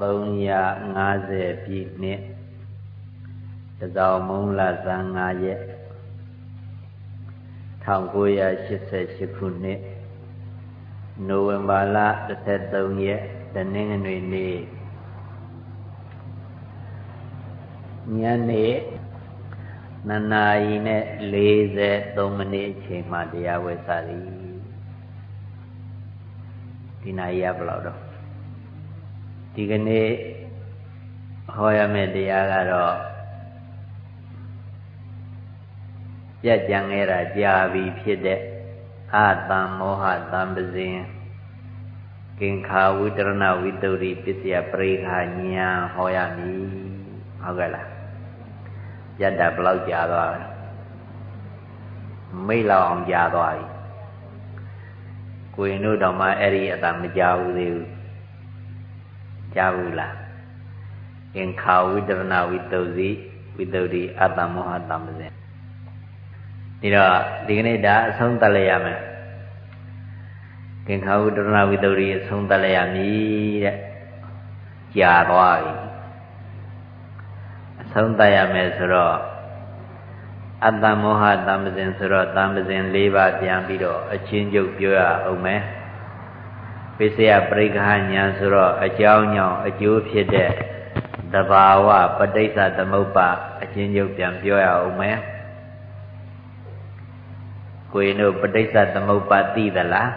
350ပြည့်နှစ်တစောင်းမုံလဇန်5ရက်1988ခုနှစ်နိုဝင်ဘာလ13ရက်တနင်္ဂနွေနေ့ညနေ2နာရီနဲ့43မိနစ်အချိန်မှတရားဝဲစာသည်ဒီနာရီကဘယ်လောက်တော့ ဒီကနေ့ဟောရမယ့်တရားကတော့ပြတ်ကြံခဲ့တာကြာပြီဖြစ်တဲ့အာတံမောဟတံပဇင်ကင်္ခာဝိတရဏဝိတ္တုရိပစ္စယပရိခာညာဟောရမည်ဟုတ်ကဲ့လားပြတ်တာဘယ်လောက်ကြာသွားလဲမိတ်လောက်အောင်ကြာသွားပြီကိုရင်တို့တော့မှအဲ့ဒီအတမကြဘူးသေးဘူး ကြားဘူးလားအင်္ခာဝိတရဏဝိတ္တုစီဝိတ္တုဒီအတ္တမောဟတမ္ပဇင်ဒီတော့ဒီကနေ့ဒါအဆုံးသတ်လိုက်ရမယ်ကင်္ခာဝိတရဏဝိတ္တုဒီအဆုံးသတ်လိုက်ရမည်တဲ့ကြာသွားပြီအဆုံးသတ်ရမယ်ဆိုတော့အတ္တမောဟတမ္ပဇင်ဆိုတော့တမ္ပဇင်၄ပါးပြန်ပြီးတော့အချင်းကျုပ်ပြောရအောင်မယ် ပိစယပရိက္ခညာဆိုတော့အကြောင်းကြောင့်အကျိုးဖြစ်တဲ့တဘာဝပဋိစ္စသမုပ္ပါအချင်းချုပ်ပြန်ပြောရအောင်မယ်ကိုရင်တို့ပဋိစ္စသမုပ္ပါသိသလား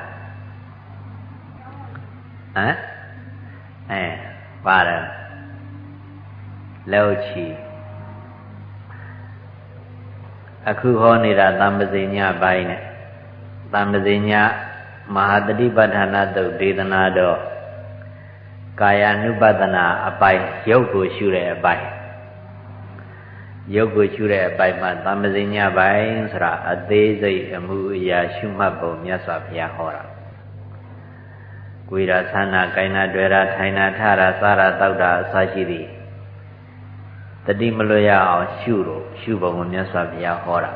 ဟမ်အဲပါတယ်လောက်ချီအခုဟောနေတာသံပဇိညာပိုင်းနဲ့သံပဇိညာ မဟာတတိပဋ္ဌာနာတုတ်ဒေသနာတော့ကာယ ानु ပဒနာအပိုင်းရုပ်ကိုရှုတဲ့အပိုင်းရုပ်ကိုရှုတဲ့အပိုင်းမှာသမ္မဇင်ညပိုင်းဆိုတာအသေးစိတ်အမှုအရာရှုမှတ်ပုံမြတ်စွာဘုရားဟောတာကိုယ်ရာသနာကိုင်နာတွေ့ရာထိုင်နာထရာစားရာတောက်တာအစရှိသည်တတိမလွတ်ရအောင်ရှုလို့ရှုပုံကိုမြတ်စွာဘုရားဟောတာ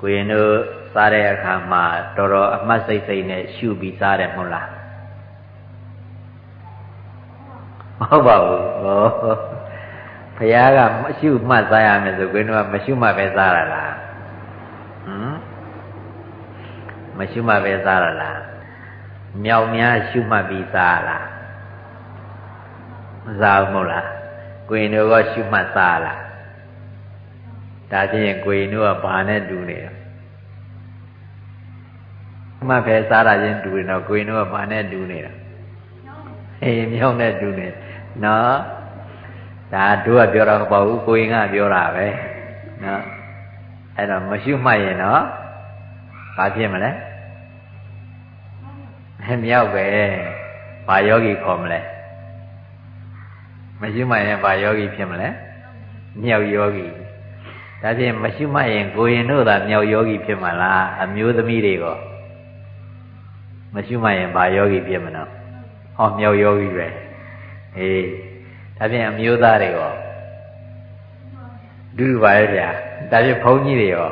ကိုရင်တို့ စားတဲ့အခါမှာတော်တော်အမှတ်စိတ်စိတ်နဲ့ရှုပြီးစားတယ်မဟုတ်လားမဟုတ်ပါဘူးဟောဘုရားကမရှုမှတ်စားရမယ်ဆိုကိုင်းတော့မရှုမှတ်ပဲစားရလားဟမ်မရှုမှတ်ပဲစားရလားမြောက်များရှုမှတ်ပြီးစားရလားမစားဘူးမဟုတ်လားကိုင်းတို့ကရှုမှတ်စားလားဒါချင်းကိုင်းတို့ကဘာနဲ့တူနေလဲ မှပဲစားတာချင်းတူနေတော့ကိုင်းတို့ကဘာနဲ့တူနေတာအေးမြောင်းနဲ့တူနေနော်ဒါတို့ကပြောတာမပေါ့ဘူးကိုရင်ကပြောတာပဲနော်အဲ့တော့မရှုမှတ်ရင်တော့ဘာဖြစ်မလဲအဲမြောက်ပဲဘာယောဂီခေါ်မလဲမရှုမှတ်ရင်ဘာယောဂီဖြစ်မလဲမြောက်ယောဂီဒါဖြင့်မရှုမှတ်ရင်ကိုရင်တို့သာမြောက်ယောဂီဖြစ်မှာလားအမျိုးသမီးတွေက မရှုမှတ်ရင်ဘာယောဂီဖြစ်မလို့ဟောမြောက်ယောဂီပဲအေးဒါဖြင့်အမျိုးသားတွေရောဒုဒုပါရဲ့ဗျာဒါဖြင့်ဘုန်းကြီးတွေရော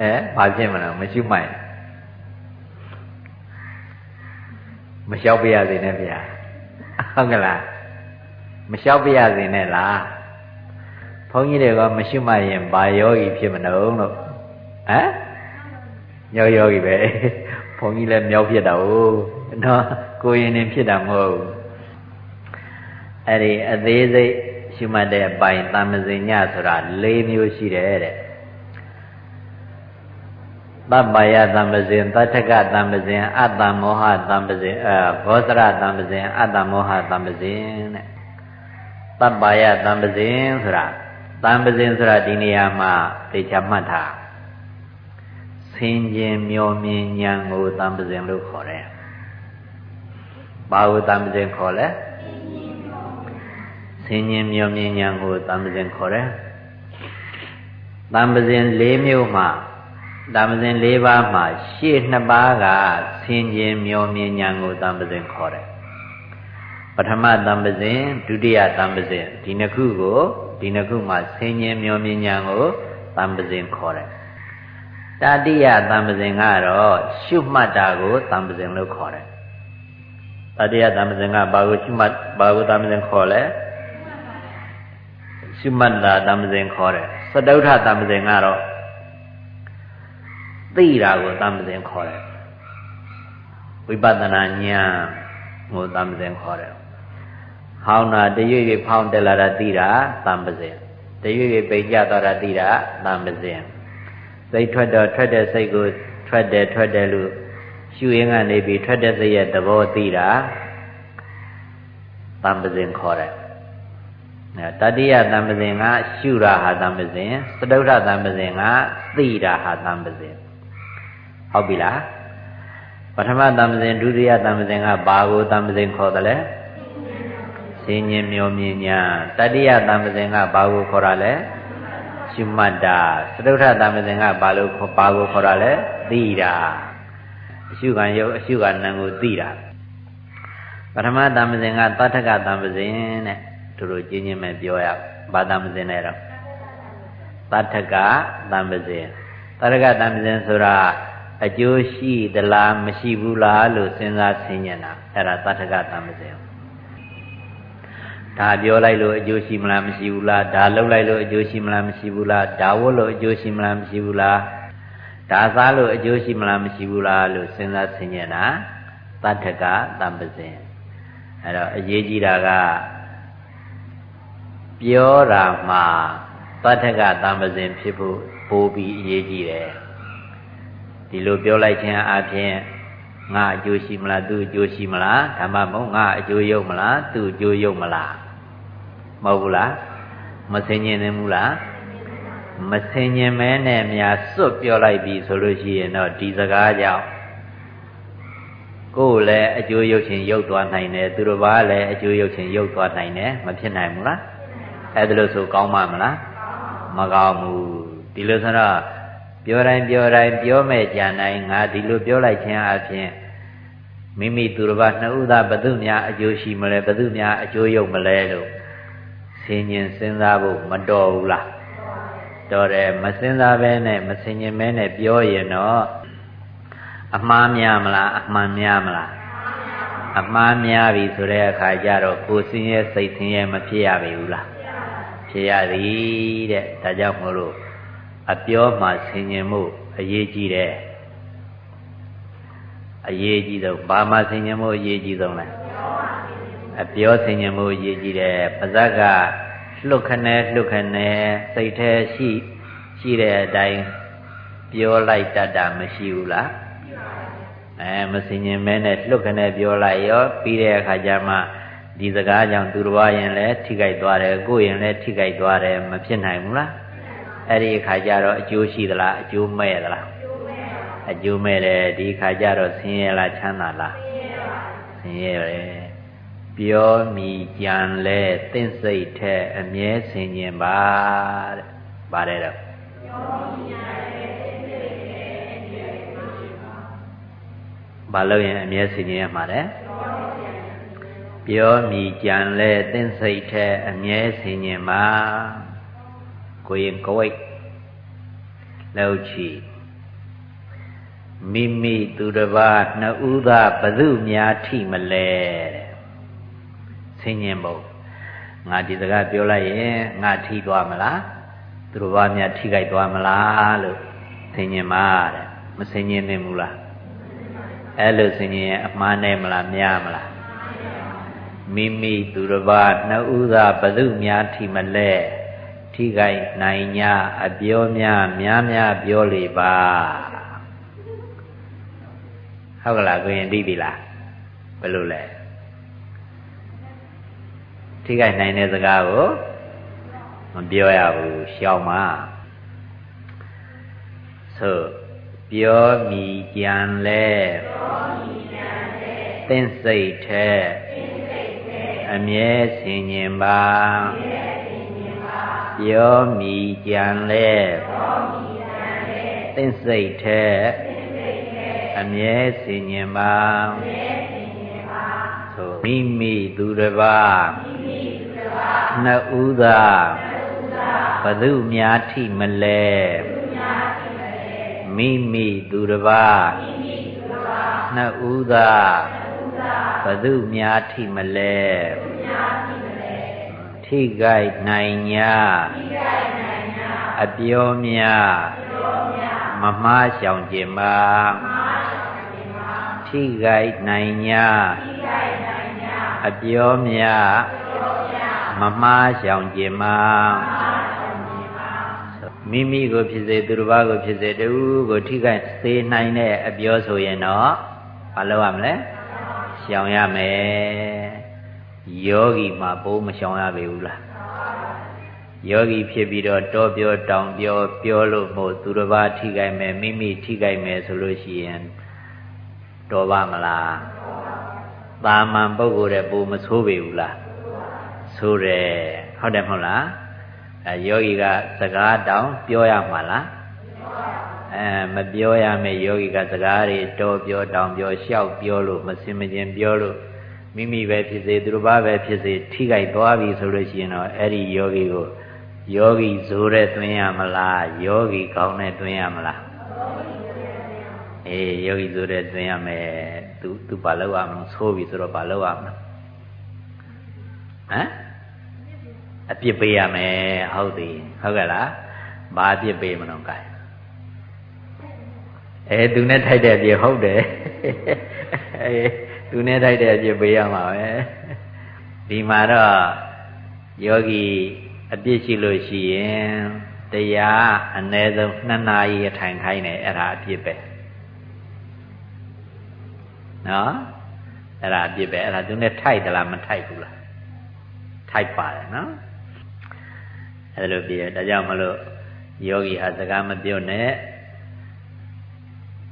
အဲဘာဖြစ်မလဲမရှုမှတ်မလျှောက်ပြရစေနဲ့ဗျာဟုတ်ကလားမလျှောက်ပြရစေနဲ့လားဘုန်းကြီးတွေကမရှုမှတ်ရင်ဘာယောဂီဖြစ်မနှုံးလို့ဟမ်မြောက်ယောဂီပဲ ဘုန်းကြီးလည်းမြောက်ဖြစ်တာဟုတ်နော်ကိုရင်နေဖြစ်တာမဟုတ်ဘူးအဲ့ဒီအသေးစိတ်ရှုမှတ်တဲ့အပိုင်းတမ္မဇင်ညဆိုတာ၄မျိုးရှိတယ်တဲ့ပပ္ပယတမ္ပဇင်တထကတမ္ပဇင်အတ္တမောဟတမ္ပဇင်အဲဘောဇရတမ္ပဇင်အတ္တမောဟတမ္ပဇင်တဲ့ပပ္ပယတမ္ပဇင်ဆိုတာတမ္ပဇင်ဆိုတာဒီနေရာမှာသိချမှတ်ထားဆ င်ကျင်မျောမြင်ဉာဏ်ကိုတံပဇင်လို့ခေါ်တယ်။ဘာကိုတံပဇင်ခေါ်လဲ။ဆင်ကျင်မျောမြင်ဉာဏ်ကိုတံပဇင်ခေါ်တယ်။တံပဇင်၄မျိုးမှာတံပဇင်၄ပါးမှာရှေ့နှစ်ပါးကဆင်ကျင်မျောမြင်ဉာဏ်ကိုတံပဇင်ခေါ်တယ်။ပထမတံပဇင်ဒုတိယတံပဇင်ဒီနှစ်ခုကိုဒီနှစ်ခုမှာဆင်ញင်မျောမြင်ဉာဏ်ကိုတံပဇင်ခေါ်တယ်။ တတိယတမ္ပဇင်ကတော့ရှုမှတ်တာကိုတမ္ပဇင်လို့ခေါ်တယ်။တတတိယတမဇင်ကဘာကိုရှုမှတ်ဘာကိုတမဇင်ခေါ်လဲရှုမှတ်တာတမဇင်ခေါ်တယ်စတုထတမဇင်ကတော့သိတာကိုတမဇင်ခေါ်တယ်ဝိပဿနာဉာဏ်ကိုတမဇင်ခေါ်တယ်ဟောင်းတာတရွေ့ရွေ့ဖောင်းတက်လာတာသိတာတမဇင်တရွေ့ရွေ့ပိတ်ကြသွားတာသိတာတမဇင် စိတ်ထွက်တော့ထွက်တဲ့စိတ်ကိုထွက်တယ်ထွက်တယ်လို့ရှုရင်းကနေပြီးထွက်တဲ့စိတ်ရဲ့သဘောသိတာတမ္ပဇင်ခေါ်တယ်တတိယတမ္ပဇင်ကရှုတာဟာတမ္ပဇင်စတုထတမ္ပဇင်ကသိတာဟာတမ္ပဇင်ဟုတ်ပြီလားပထမတမ္ပဇင်ဒုတိယတမ္ပဇင်ကဘာကိုတမ္ပဇင်ခေါ်တယ်လဲစင်ញင်မျောမြင်ညာတတိယတမ္ပဇင်ကဘာကိုခေါ်တာလဲ ရှုမှတ်တာစတုထတမ္ပဇင်ကဘာလို့ဘာကိုခေါ်တာလဲသိတာအရှုခံရုပ်အရှုခံနံကိုသိတာပထမတမ္ပဇင်ကတထကတမ္ပဇင်တဲ့တို့တို့ကျင်းချင်းပဲပြောရဘာတမ္ပဇင်လဲတော့တထကတမ္ပဇင်တထကတမ္ပဇင်ဆိုတာအကျိုးရှိသလားမရှိဘူးလားလို့စဉ်းစားဆင်ញင်တာအဲ့ဒါတထကတမ္ပဇင် ဒါပြောလိုက်လို့အကျိုးရှိမလားမရှိဘူးလားဒါလှုပ်လိုက်လို့အကျိုးရှိမလားမရှိဘူးလားဒါဝတ်လို့အကျိုးရှိမလားမရှိဘူးလားဒါစားလို့အကျိုးရှိမလားမရှိဘူးလားလို့စဉ်းစားဆင်ញင်တာတထကတမ္ပဇင်အဲ့တော့အရေးကြီးတာကပြောတာမှာတထကတမ္ပဇင်ဖြစ်ဖို့ပိုးပြီးအရေးကြီးတယ်ဒီလိုပြောလိုက်ခြင်းအပြင်ငါအကျိုးရှိမလားသူအကျိုးရှိမလားဓမ္မမဟုတ်ငါအကျိုးရုပ်မလားသူအကျိုးရုပ်မလား မဟုတ်ဘူးလားမဆင်ញင်နေဘူးလားမဆင်ញင်မဲနဲ့များစွတ်ပြောလိုက်ပြီဆိုလို့ရှိရင်တော့ဒီစကားကြောင့်ကိုယ်လည်းအကျိုးရုပ်ချင်းရုပ်သွားနိုင်တယ်သူတို့ဘာလည်းအကျိုးရုပ်ချင်းရုပ်သွားနိုင်တယ်မဖြစ်နိုင်ဘူးလားအဲ့ဒါလို့ဆိုကောင်းပါမလားမကောင်းဘူးဒီလိုဆိုတော့ပြောတိုင်းပြောတိုင်းပြောမဲ့ကြံတိုင်းငါဒီလိုပြောလိုက်ခြင်းအပြင်မိမိသူတော်ဘာနှစ်ဦးသားဘသူများအကျိုးရှိမလဲဘသူများအကျိုးရုပ်မလဲလို့ ဆင်ញင်စဉ်းစားဖို့မတော်ဘူးလားတော်တယ်မစဉ်းစားဘဲနဲ့မဆင်ញင်မဲနဲ့ပြောရင်တော့အမှားများမလားအမှန်များမလားအမှားများပြီဆိုတဲ့အခါကျတော့ကိုယ်စင်းရဲ့စိတ်ဆင်းရဲမဖြစ်ရပြီဘူးလားဖြစ်ရသည်တဲ့ဒါကြောင့်မို့လို့အပြောမှဆင်ញင်မှုအရေးကြီးတယ်အရေးကြီးဆုံးဘာမှဆင်ញင်မှုအရေးကြီးဆုံးလဲ အပြောဆင်ញင်မှုအရေးကြီးတယ်ပါဇက်ကလှုပ်ခနဲ့လှုပ်ခနဲ့စိတ်แท้ရှိရှိတဲ့အတိုင်းပြောလိုက်တတ်တာမရှိဘူးလားအဲမစင်ញင်မဲနဲ့လှုပ်ခနဲ့ပြောလိုက်ရောပြီးတဲ့အခါကျမှဒီစကားကြောင့်သူတော်ဘာရင်လည်းထိခိုက်သွားတယ်ကိုယ်ရင်လည်းထိခိုက်သွားတယ်မဖြစ်နိုင်ဘူးလားအဲ့ဒီအခါကျတော့အကျိုးရှိသလားအကျိုးမဲ့သလားအကျိုးမဲ့တယ်ဒီအခါကျတော့ဆင်းရဲလားချမ်းသာလားဆင်းရဲပဲ ပြောမိကြံလဲသင့်စိတ်ထဲအမြဲဆင်ခြင်ပါတဲ့ပါတယ်တော့ဘာလို့ရင်အမြဲဆင်ခြင်ရမှာလဲပြောမိကြံလဲသင့်စိတ်ထဲအမြဲဆင်ခြင်ပါကိုရင်ကိုယ်လောက်ချီမိမိသူတစ်ပါးနှစ်ဦးသာဘု து များထိမလဲတဲ့ ဆင်ញင်ဖို့ငါဒီစကားပြောလိုက်ရင်ငါထိသွားမလားသူတို့ဘာများထိခိုက်သွားမလားလို့ဆင်ញင်ပါတဲ့မဆင်ញင်နေဘူးလားအဲ့လိုဆင်ញင်အမှားနဲ့မလားများမလားမိမိသူတစ်ပါးနှစ်ဦးသာဘု து များထိမလဲထိခိုက်နိုင်냐အပြောများများများပြောလေပါဟုတ်ကလားကိုရင်သိပြီလားဘယ်လိုလဲ ထိခိုက်နိုင်တဲ့စကားကိုမပြောရဘူးရှောင်ပါဆိုပြောမိကြံလဲသင်စိတ်ထဲအမြဲဆင်ញင်ပါပြောမိကြံလဲသင်စိတ်ထဲအမြဲဆင်ញင်ပါဆိုမိမိသူတစ်ပါး နှစ်ဦးသာဘု து များထိမလဲမိမိသူတစ်ပါးနှစ်ဦးသာဘသူများထိမလဲထိကြိုက်နိုင်ညာအပြောများမမှားရှောင်ခြင်းပါထိကြိုက်နိုင်ညာအပြောများ မမှားရှောင်ခြင်းပါမိမိကိုဖြစ်စေသူတစ်ပါးကိုဖြစ်စေတူကိုထိခိုက်စေနိုင်တဲ့အပြောဆိုရင်တော့မလုပ်ရမလဲရှောင်ရမယ်ယောဂီမှာပိုးမရှောင်ရပေဘူးလားယောဂီဖြစ်ပြီးတော့တောပြောတောင်ပြောပြောလို့မို့သူတစ်ပါးထိခိုက်မယ်မိမိထိခိုက်မယ်ဆိုလို့ရှိရင်တော်ပါမလားတာမန်ပုဂ္ဂိုလ်တဲ့ပိုးမဆိုးပေဘူးလား ဆိုးတယ်ဟုတ်တယ်မဟုတ်လားအဲယောဂီကစကားတောင်ပြောရမှာလားအဲမပြောရမယ့်ယောဂီကစကားတွေတော်ပြောတောင်ပြောလျှောက်ပြောလို့မစင်မကျင်ပြောလို့မိမိပဲဖြစ်စေသူတစ်ပါးပဲဖြစ်စေထိခိုက်သွားပြီဆိုလို့ရှိရင်တော့အဲ့ဒီယောဂီကိုယောဂီဇိုးတဲ့တွင်ရမလားယောဂီကောင်းတဲ့တွင်ရမလားအေးယောဂီဇိုးတဲ့တွင်ရမယ်သူသူဘာလို့ရမလဲဆိုးပြီဆိုတော့ဘာလို့ရမလဲဟမ် အပြစ်ပေးရမယ်ဟုတ်သည်ဟုတ်ကဲ့လားဘာအပြစ်ပေးမလို့ကဲအဲသူနဲ့ထိုက်တဲ့အပြစ်ဟုတ်တယ်အဲသူနဲ့ထိုက်တဲ့အပြစ်ပေးရမှာပဲဒီမှာတော့ယောဂီအပြစ်ရှိလို့ရှိရင်တရားအ ਨੇ ဆုံး2နာရီအထိုင်ခိုင်းတယ်အဲ့ဒါအပြစ်ပဲနော်အဲ့ဒါအပြစ်ပဲအဲ့ဒါသူနဲ့ထိုက်သလားမထိုက်ဘူးလားထိုက်ပါတယ်နော် အဲ့လိုပြည့်ဒါကြောင့်မလို့ယောဂီဟာစကားမပြောနဲ့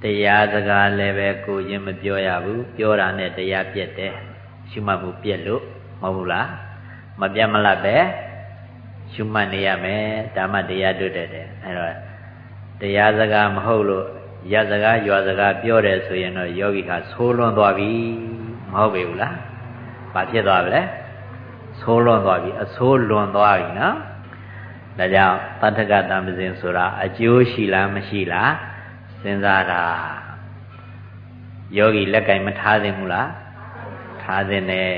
တရားစကားလည်းပဲကိုရင်မပြောရဘူးပြောတာနဲ့တရားပြက်တယ်ရှုမှတ်မှုပြက်လို့မဟုတ်ဘူးလားမပြတ်မလတ်ပဲရှုမှတ်နေရမယ်ဓမ္မတရားတွေ့တယ်တဲ့အဲတော့တရားစကားမဟုတ်လို့ရစကားရွာစကားပြောတယ်ဆိုရင်တော့ယောဂီကဆိုးလွန်သွားပြီမဟုတ်ပေဘူးလားဘာဖြစ်သွားပြီလဲဆိုးလွန်သွားပြီအဆိုးလွန်သွားပြီနော် ဒါကြောင့်တတ္ထကတံပဇင်ဆိုတာအကျိုးရှိလားမရှိလားစဉ်းစားတာယောဂီလက်ကင်မထားသင့်ဘူးလားထားသင့်တယ်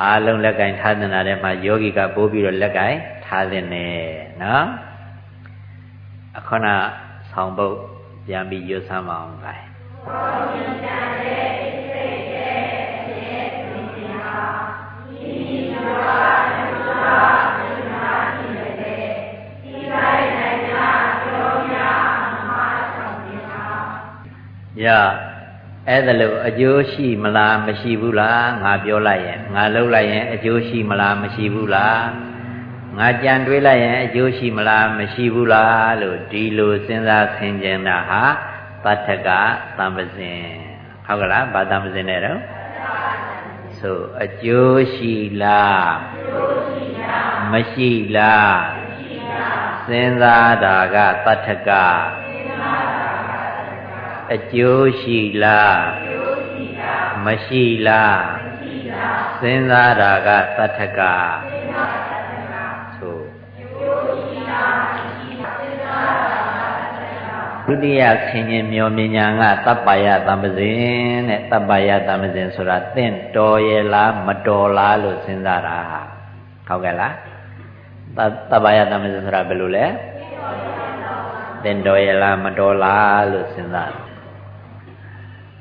အားလုံးလက်ကင်ထားသင့်တာထဲမှာယောဂီကပိုးပြီးတော့လက်ကင်ထားသင့်တယ်နော်အခဏဆောင်ပုတ်ပြန်ပြီးရွတ်ဆမ်းမအောင်ကဲဘောမြင် ရအဲ့ဒါလို့အကျိုးရှိမလားမရှိဘူးလားငါပြောလိုက်ရင်ငါလှုပ်လိုက်ရင်အကျိုးရှိမလားမရှိဘူးလားငါကြံတွေးလိုက်ရင်အကျိုးရှိမလားမရှိဘူးလားလို့ဒီလိုစဉ်းစားဆင်ခြင်တာဟာပဋ္ဌကသံပဇင်ဟုတ်ကလားဘာသံပဇင်နဲ့တော့ဆိုအကျိုးရှိလားမရှိလားစဉ်းစားတာကပဋ္ဌက အကျိုးရှိလားမရှိလားစဉ်းစားတာကသတ္ထကဆိုဒုတိယဆင်ញင်မျောမြညာကတပ္ပယတမ္ပဇင်တဲ့တပ္ပယတမ္ပဇင်ဆိုတာတင့်တော်ရဲ့လားမတော်လားလို့စဉ်းစားတာဟုတ်ကဲ့လားတပ္ပယတမ္ပဇင်ဆိုတာဘယ်လိုလဲတင့်တော်ရဲ့လားမတော်လားလို့စဉ်းစား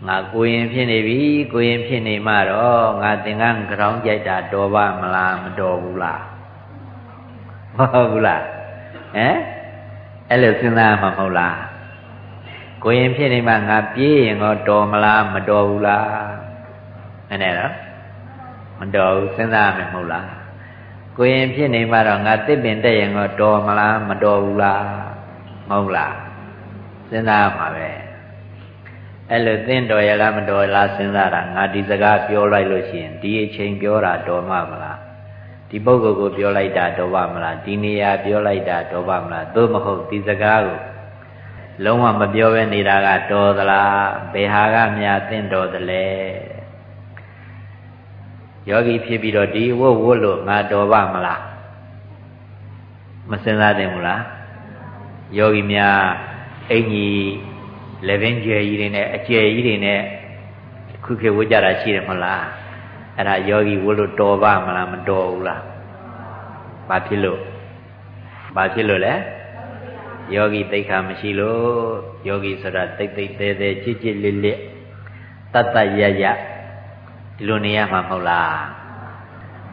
ငါကိုရင်ဖြစ်နေပြီကိုရင်ဖြစ်နေမှတော့ငါသင်္ကန်းကြောင်းကြိုက်တာတော်ပါမလားမတော်ဘူးလားမဟုတ်ဘူးလားဟမ်အဲ့လိုစဉ်းစားမှာမဟုတ်လားကိုရင်ဖြစ်နေမှငါပြေးရင်တော့တော်မလားမတော်ဘူးလားအဲ့နဲ့တော့မတော်ဘူးစဉ်းစားမယ်မဟုတ်လားကိုရင်ဖြစ်နေမှတော့ငါတစ်ပင်တက်ရင်တော့တော်မလားမတော်ဘူးလားမဟုတ်လားစဉ်းစားမှာပဲ အဲ့လိုသင်တော်ရလားမတော်လားစဉ်းစားတာငါဒီစကားပြောလိုက်လို့ရှိရင်ဒီအချိန်ပြောတာတော်မှမလားဒီပုဂ္ဂိုလ်ကိုပြောလိုက်တာတော်ပါမလားဒီနေရာပြောလိုက်တာတော်ပါမလားသို့မဟုတ်ဒီစကားကိုလုံးဝမပြောဘဲနေတာကတော်သလားဘယ်ဟာကများသင်တော်သလဲယောဂီဖြစ်ပြီးတော့ဒီဝတ်ဝတ်လို့ငါတော်ပါမလားမစင်စားသင့်ဘူးလားယောဂီများအင်ကြီး လက်ပင်ကျယ်ကြီးတွေနဲ့အကျယ်ကြီးတွေနဲ့ခုခေတ်ဝတ်ကြတာရှိတယ်မဟုတ်လားအဲ့ဒါယောဂီဝတ်လို့တော်ပါမလားမတော်ဘူးလားဘာဖြစ်လို့ဘာဖြစ်လို့လဲယောဂီသိက္ခာမရှိလို့ယောဂီဆိုတာတိတ်တိတ်သေးသေးချစ်ချစ်လစ်လစ်တတ်တတ်ရရဒီလိုနေရမှာမဟုတ်လား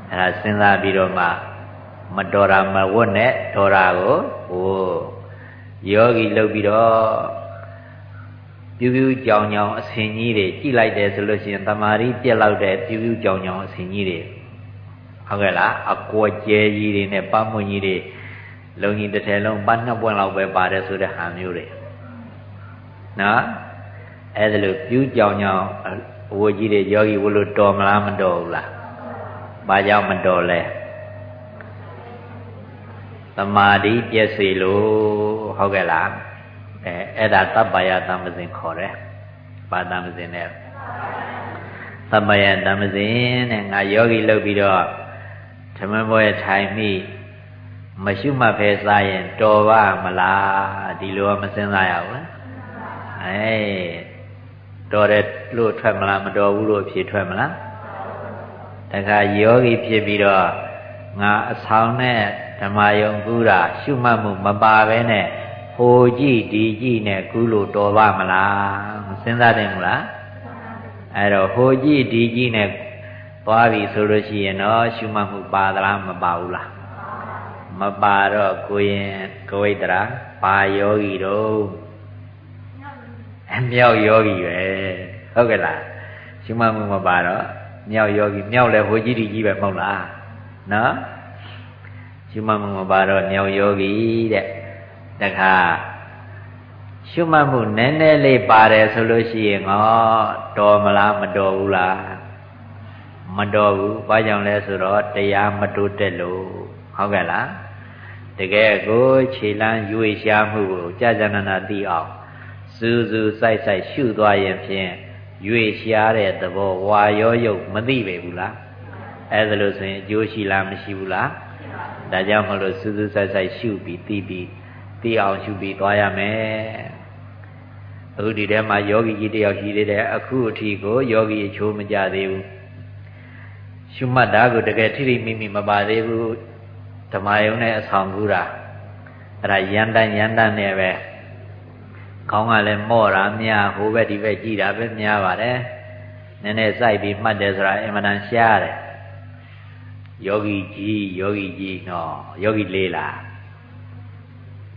အဲ့ဒါစဉ်းစားပြီးတော့မှမတော်တာမဝတ်နဲ့တော်တာကိုဟိုယောဂီလုပ်ပြီးတော့ ပြူးပြူးကြောင်ကြောင်အဆင်ကြီးတွေကြိလိုက်တယ်ဆိုလို့ရှိရင်တမာရီပြက်လောက်တဲ့ပြူးပြူးကြောင်ကြောင်အဆင်ကြီးတွေဟုတ်ကဲ့လားအကွက်ကျဲကြီးတွေနဲ့ပတ်မွန်ကြီးတွေလုံကြီးတစ်ထည်လုံးပတ်နှစ်ပွင့်လောက်ပဲပါတယ်ဆိုတဲ့ဟာမျိုးတွေနော်အဲ့ဒါလို့ပြူးကြောင်ကြောင်အဝတ်ကြီးတွေယောဂီဝလို့တော်မလားမတော်ဘူးလားဘာကြောင့်မတော်လဲသမာဓိပြည့်စေလို့ဟုတ်ကဲ့လား အဲအဲ့ဒါတပ္ပယတမ္ပဇင်ခေါ်တယ်ဘာတမ္ပဇင်နဲ့တပ္ပယတမ္ပဇင်နဲ့ငါယောဂီလုပ်ပြီးတော့သမဘွယ်ထိုင်မိမရှုမှတ်ဖဲစားရင်တော်ပါမလားဒီလိုမစဉ်းစားရဘူးလားအဲတော်တယ်လို့ထွက်မလားမတော်ဘူးလို့ဖြေထွက်မလားတခါယောဂီဖြစ်ပြီးတော့ငါအဆောင်နဲ့ဓမ္မယုံကူးတာရှုမှတ်မှုမပါဘဲနဲ့ ဟိုကြည့်ဒီကြည့်နဲ့ကူးလို့တော်ပါမလားစဉ်းစားတယ်မလားအဲ့တော့ဟိုကြည့်ဒီကြည့်နဲ့သွားပြီဆိုလို့ရှိရင်တော့ရှုမှတ်မှုပါသလားမပါဘူးလားမပါတော့ကိုရင်ကဝိတရာပါယောဂီတို့အမြောက်ယောဂီပဲဟုတ်ကဲ့လားရှုမှတ်မှုမပါတော့မြောက်ယောဂီမြောက်လဲဟိုကြည့်ဒီကြည့်ပဲမဟုတ်လားနော်ရှုမှတ်မှုမပါတော့မြောက်ယောဂီတဲ့ တခါရှုမှတ်မှုနည်းနည်းလေးပါတယ်ဆိုလို့ရှိရင်ဟောတော်မလားမတော်ဘူးလားမတော်ဘူးဘာကြောင့်လဲဆိုတော့တရားမတိုးတက်လို့ဟုတ်ကဲ့လားတကယ်ကိုခြေလန်းရွေရှားမှုကိုကြာကြာနာနာသိအောင်စူးစူးစိုက်စိုက်ရှုသွားရင်ဖြင့်ရွေရှားတဲ့သဘောဝါရောယုတ်မသိပေဘူးလားအဲ့ဒါလို့ဆိုရင်အကျိုးရှိလားမရှိဘူးလားဒါကြောင့်မလို့စူးစူးစိုက်စိုက်ရှုပြီးသိပြီး သိအောင်ရှုပြီးသွားရမယ်အခုဒီထဲမှာယောဂီကြီးတယောက်ရှိသေးတယ်အခုအထိကိုယောဂီအချိုးမကြသေးဘူးရှုမှတ်တာကိုတကယ်ထိထိမိမိမပါသေးဘူးဓမ္မယုံနဲ့အဆောင်ကူတာအဲ့ဒါရန်တန်ရန်တန်နဲ့ပဲခေါင်းကလည်းမော့တာများဟိုဘက်ဒီဘက်ကြည့်တာပဲများပါတယ်နည်းနည်းစိုက်ပြီးမှတ်တယ်ဆိုတာအင်မတန်ရှားတယ်ယောဂီကြီးယောဂီကြီးနော်ယောဂီလေးလား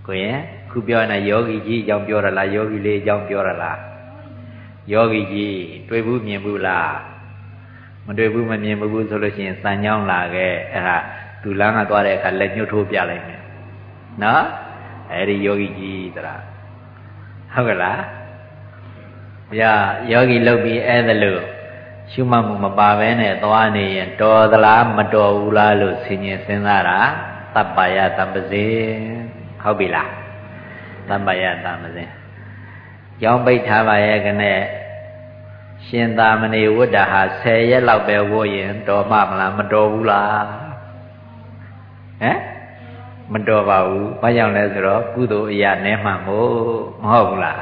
ကိုရင်ခုပြောနေတာယောဂီကြီးအကြောင်းပြောရလားယောဂီလေးအကြောင်းပြောရလားယောဂီကြီးတွေ့ဘူးမြင်ဘူးလားမတွေ့ဘူးမမြင်ဘူးဆိုလို့ရှိရင်စံကြောင်းလာခဲ့အဲ့ဒါသူလမ်းကသွားတဲ့အခါလက်ညှိုးထိုးပြလိုက်မယ်နော်အဲ့ဒီယောဂီကြီးတရာဟုတ်ကလားဗျာယောဂီလုပ်ပြီးအဲ့ဒါလို့ရှုမှတ်မှုမပါဘဲနဲ့သွားနေရင်တော်သလားမတော်ဘူးလားလို့ဆင်ញင်စဉ်းစားတာတပ္ပယတမ္ပဇေ ဟုတ်ပြီလားတပ္ပယတမ္ပဇေကြောင်းပိတ်ထားပါရဲ့ကနဲ့ရှင်သာမဏေဝတ္တဟာ10ရက်လောက်ပဲဝို့ရင်တော်မှမလားမတော်ဘူးလားဟမ်မတော်ပါဘူးဘာကြောင့်လဲဆိုတော့ကုသိုလ်အရာနဲ့မှမို့မဟုတ်ဘူးလား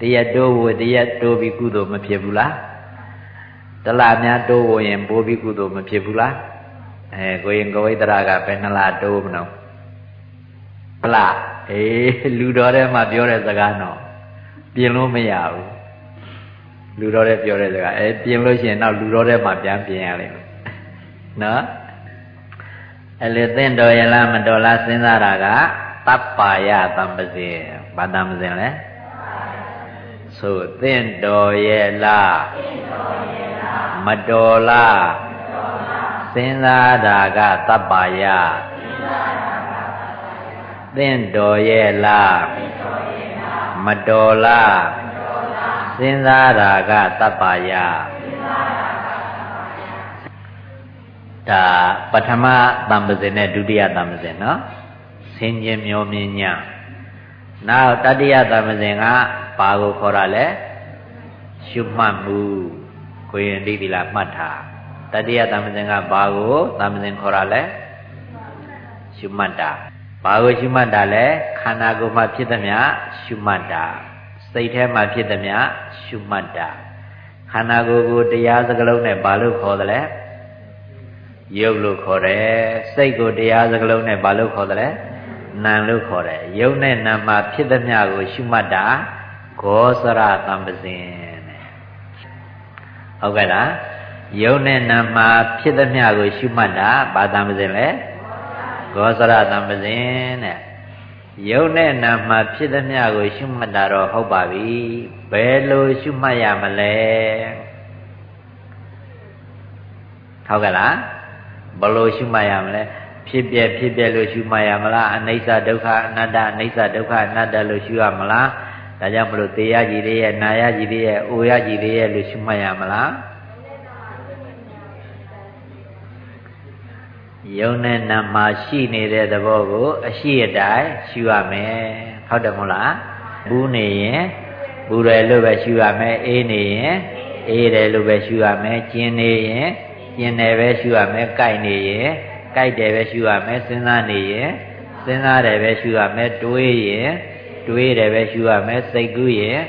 တရက်တိုးဝတရက်တိုးပြီးကုသိုလ်မဖြစ်ဘူးလားတလားများတိုးဝရင်ပိုးပြီးကုသိုလ်မဖြစ်ဘူးလားအဲကိုရင်ကဝိတရာကဘယ်နှလားတိုးမလို့ ဖလားအေးလူတော်ထဲမှာပြောတဲ့စကားတော့ပြင်လို့မရဘူးလူတော်ထဲပြောတဲ့စကားအဲပြင်လို့ရှိရင်နောက်လူတော်ထဲမှာပြန်ပြင်ရလိမ့်မယ်နော်အဲ့လေသင့်တော်ရလားမတော်လားစဉ်းစားတာကတပ္ပါယတံပစေဘာတံပစေလဲဆိုသင့်တော်ရလားမတော်လားစဉ်းစားတာကတပ္ပါယ သင့်တော်ရလားမတော်လားစဉ်းစားတာကတပ္ပါယဒါပထမတံပဇင်နဲ့ဒုတိယတံပဇင်နော်ဆင်ခြင်မျောမြင်ညာနောက်တတိယတံပဇင်ကဘာကိုခေါ်တာလဲရှုမှတ်မှုကိုရင်ဒီဒီလာမှတ်တာတတိယတံပဇင်ကဘာကိုတံပဇင်ခေါ်တာလဲရှုမှတ်တာ ဘာကိုရှုမှတ်တာလဲခန္ဓာကိုယ်မှာဖြစ်သမျှရှုမှတ်တာစိတ်ထဲမှာဖြစ်သမျှရှုမှတ်တာခန္ဓာကိုယ်ကိုတရားစကလုံးနဲ့ဘာလို့ခေါ်သလဲယုတ်လို့ခေါ်တယ်စိတ်ကိုတရားစကလုံးနဲ့ဘာလို့ခေါ်သလဲနာမ်လို့ခေါ်တယ်ယုတ်နဲ့နာမ်မှာဖြစ်သမျှကိုရှုမှတ်တာဂောစရတံပဇင်တဲ့ဟုတ်ကဲ့လားယုတ်နဲ့နာမ်မှာဖြစ်သမျှကိုရှုမှတ်တာဘာတံပဇင်လဲ ဂောစရတံပဇင်တဲ့ယုတ်နဲ့နာမ်မှာဖြစ်သမျှကို ရှုမှတ်တာတော့ဟုတ်ပါပြီဘယ်လိုရှုမှတ်ရမလဲဟုတ်ကဲ့လားဘယ်လိုရှုမှတ်ရမလဲဖြစ်ပြဖြစ်ပြလို့ရှုမှတ်ရမလားအနိစ္စဒုက္ခအနတ္တအနိစ္စဒုက္ခအနတ္တလို့ရှုရမလားဒါကြောင့်မလို့တရားကြီးတွေရဲ့နာယကြီးတွေရဲ့အိုယကြီးတွေရဲ့လို့ရှုမှတ်ရမလား ယုံနဲ့နာမှာရှိနေတဲ့သဘောကိုအရှိအတိုင်းရှုရမယ်ဟုတ်တယ်မဟုတ်လားဘူးနေရင်ဘူးတယ်လို့ပဲရှုရမယ်အေးနေရင်အေးတယ်လို့ပဲရှုရမယ်ကျင်နေရင်ကျင်တယ်ပဲရှုရမယ်ကြိုက်နေရင်ကြိုက်တယ်ပဲရှုရမယ်စဉ်းစားနေရင်စဉ်းစားတယ်ပဲရှုရမယ်တွေးရင်တွေးတယ်ပဲရှုရမယ်စိတ်ကူးရင်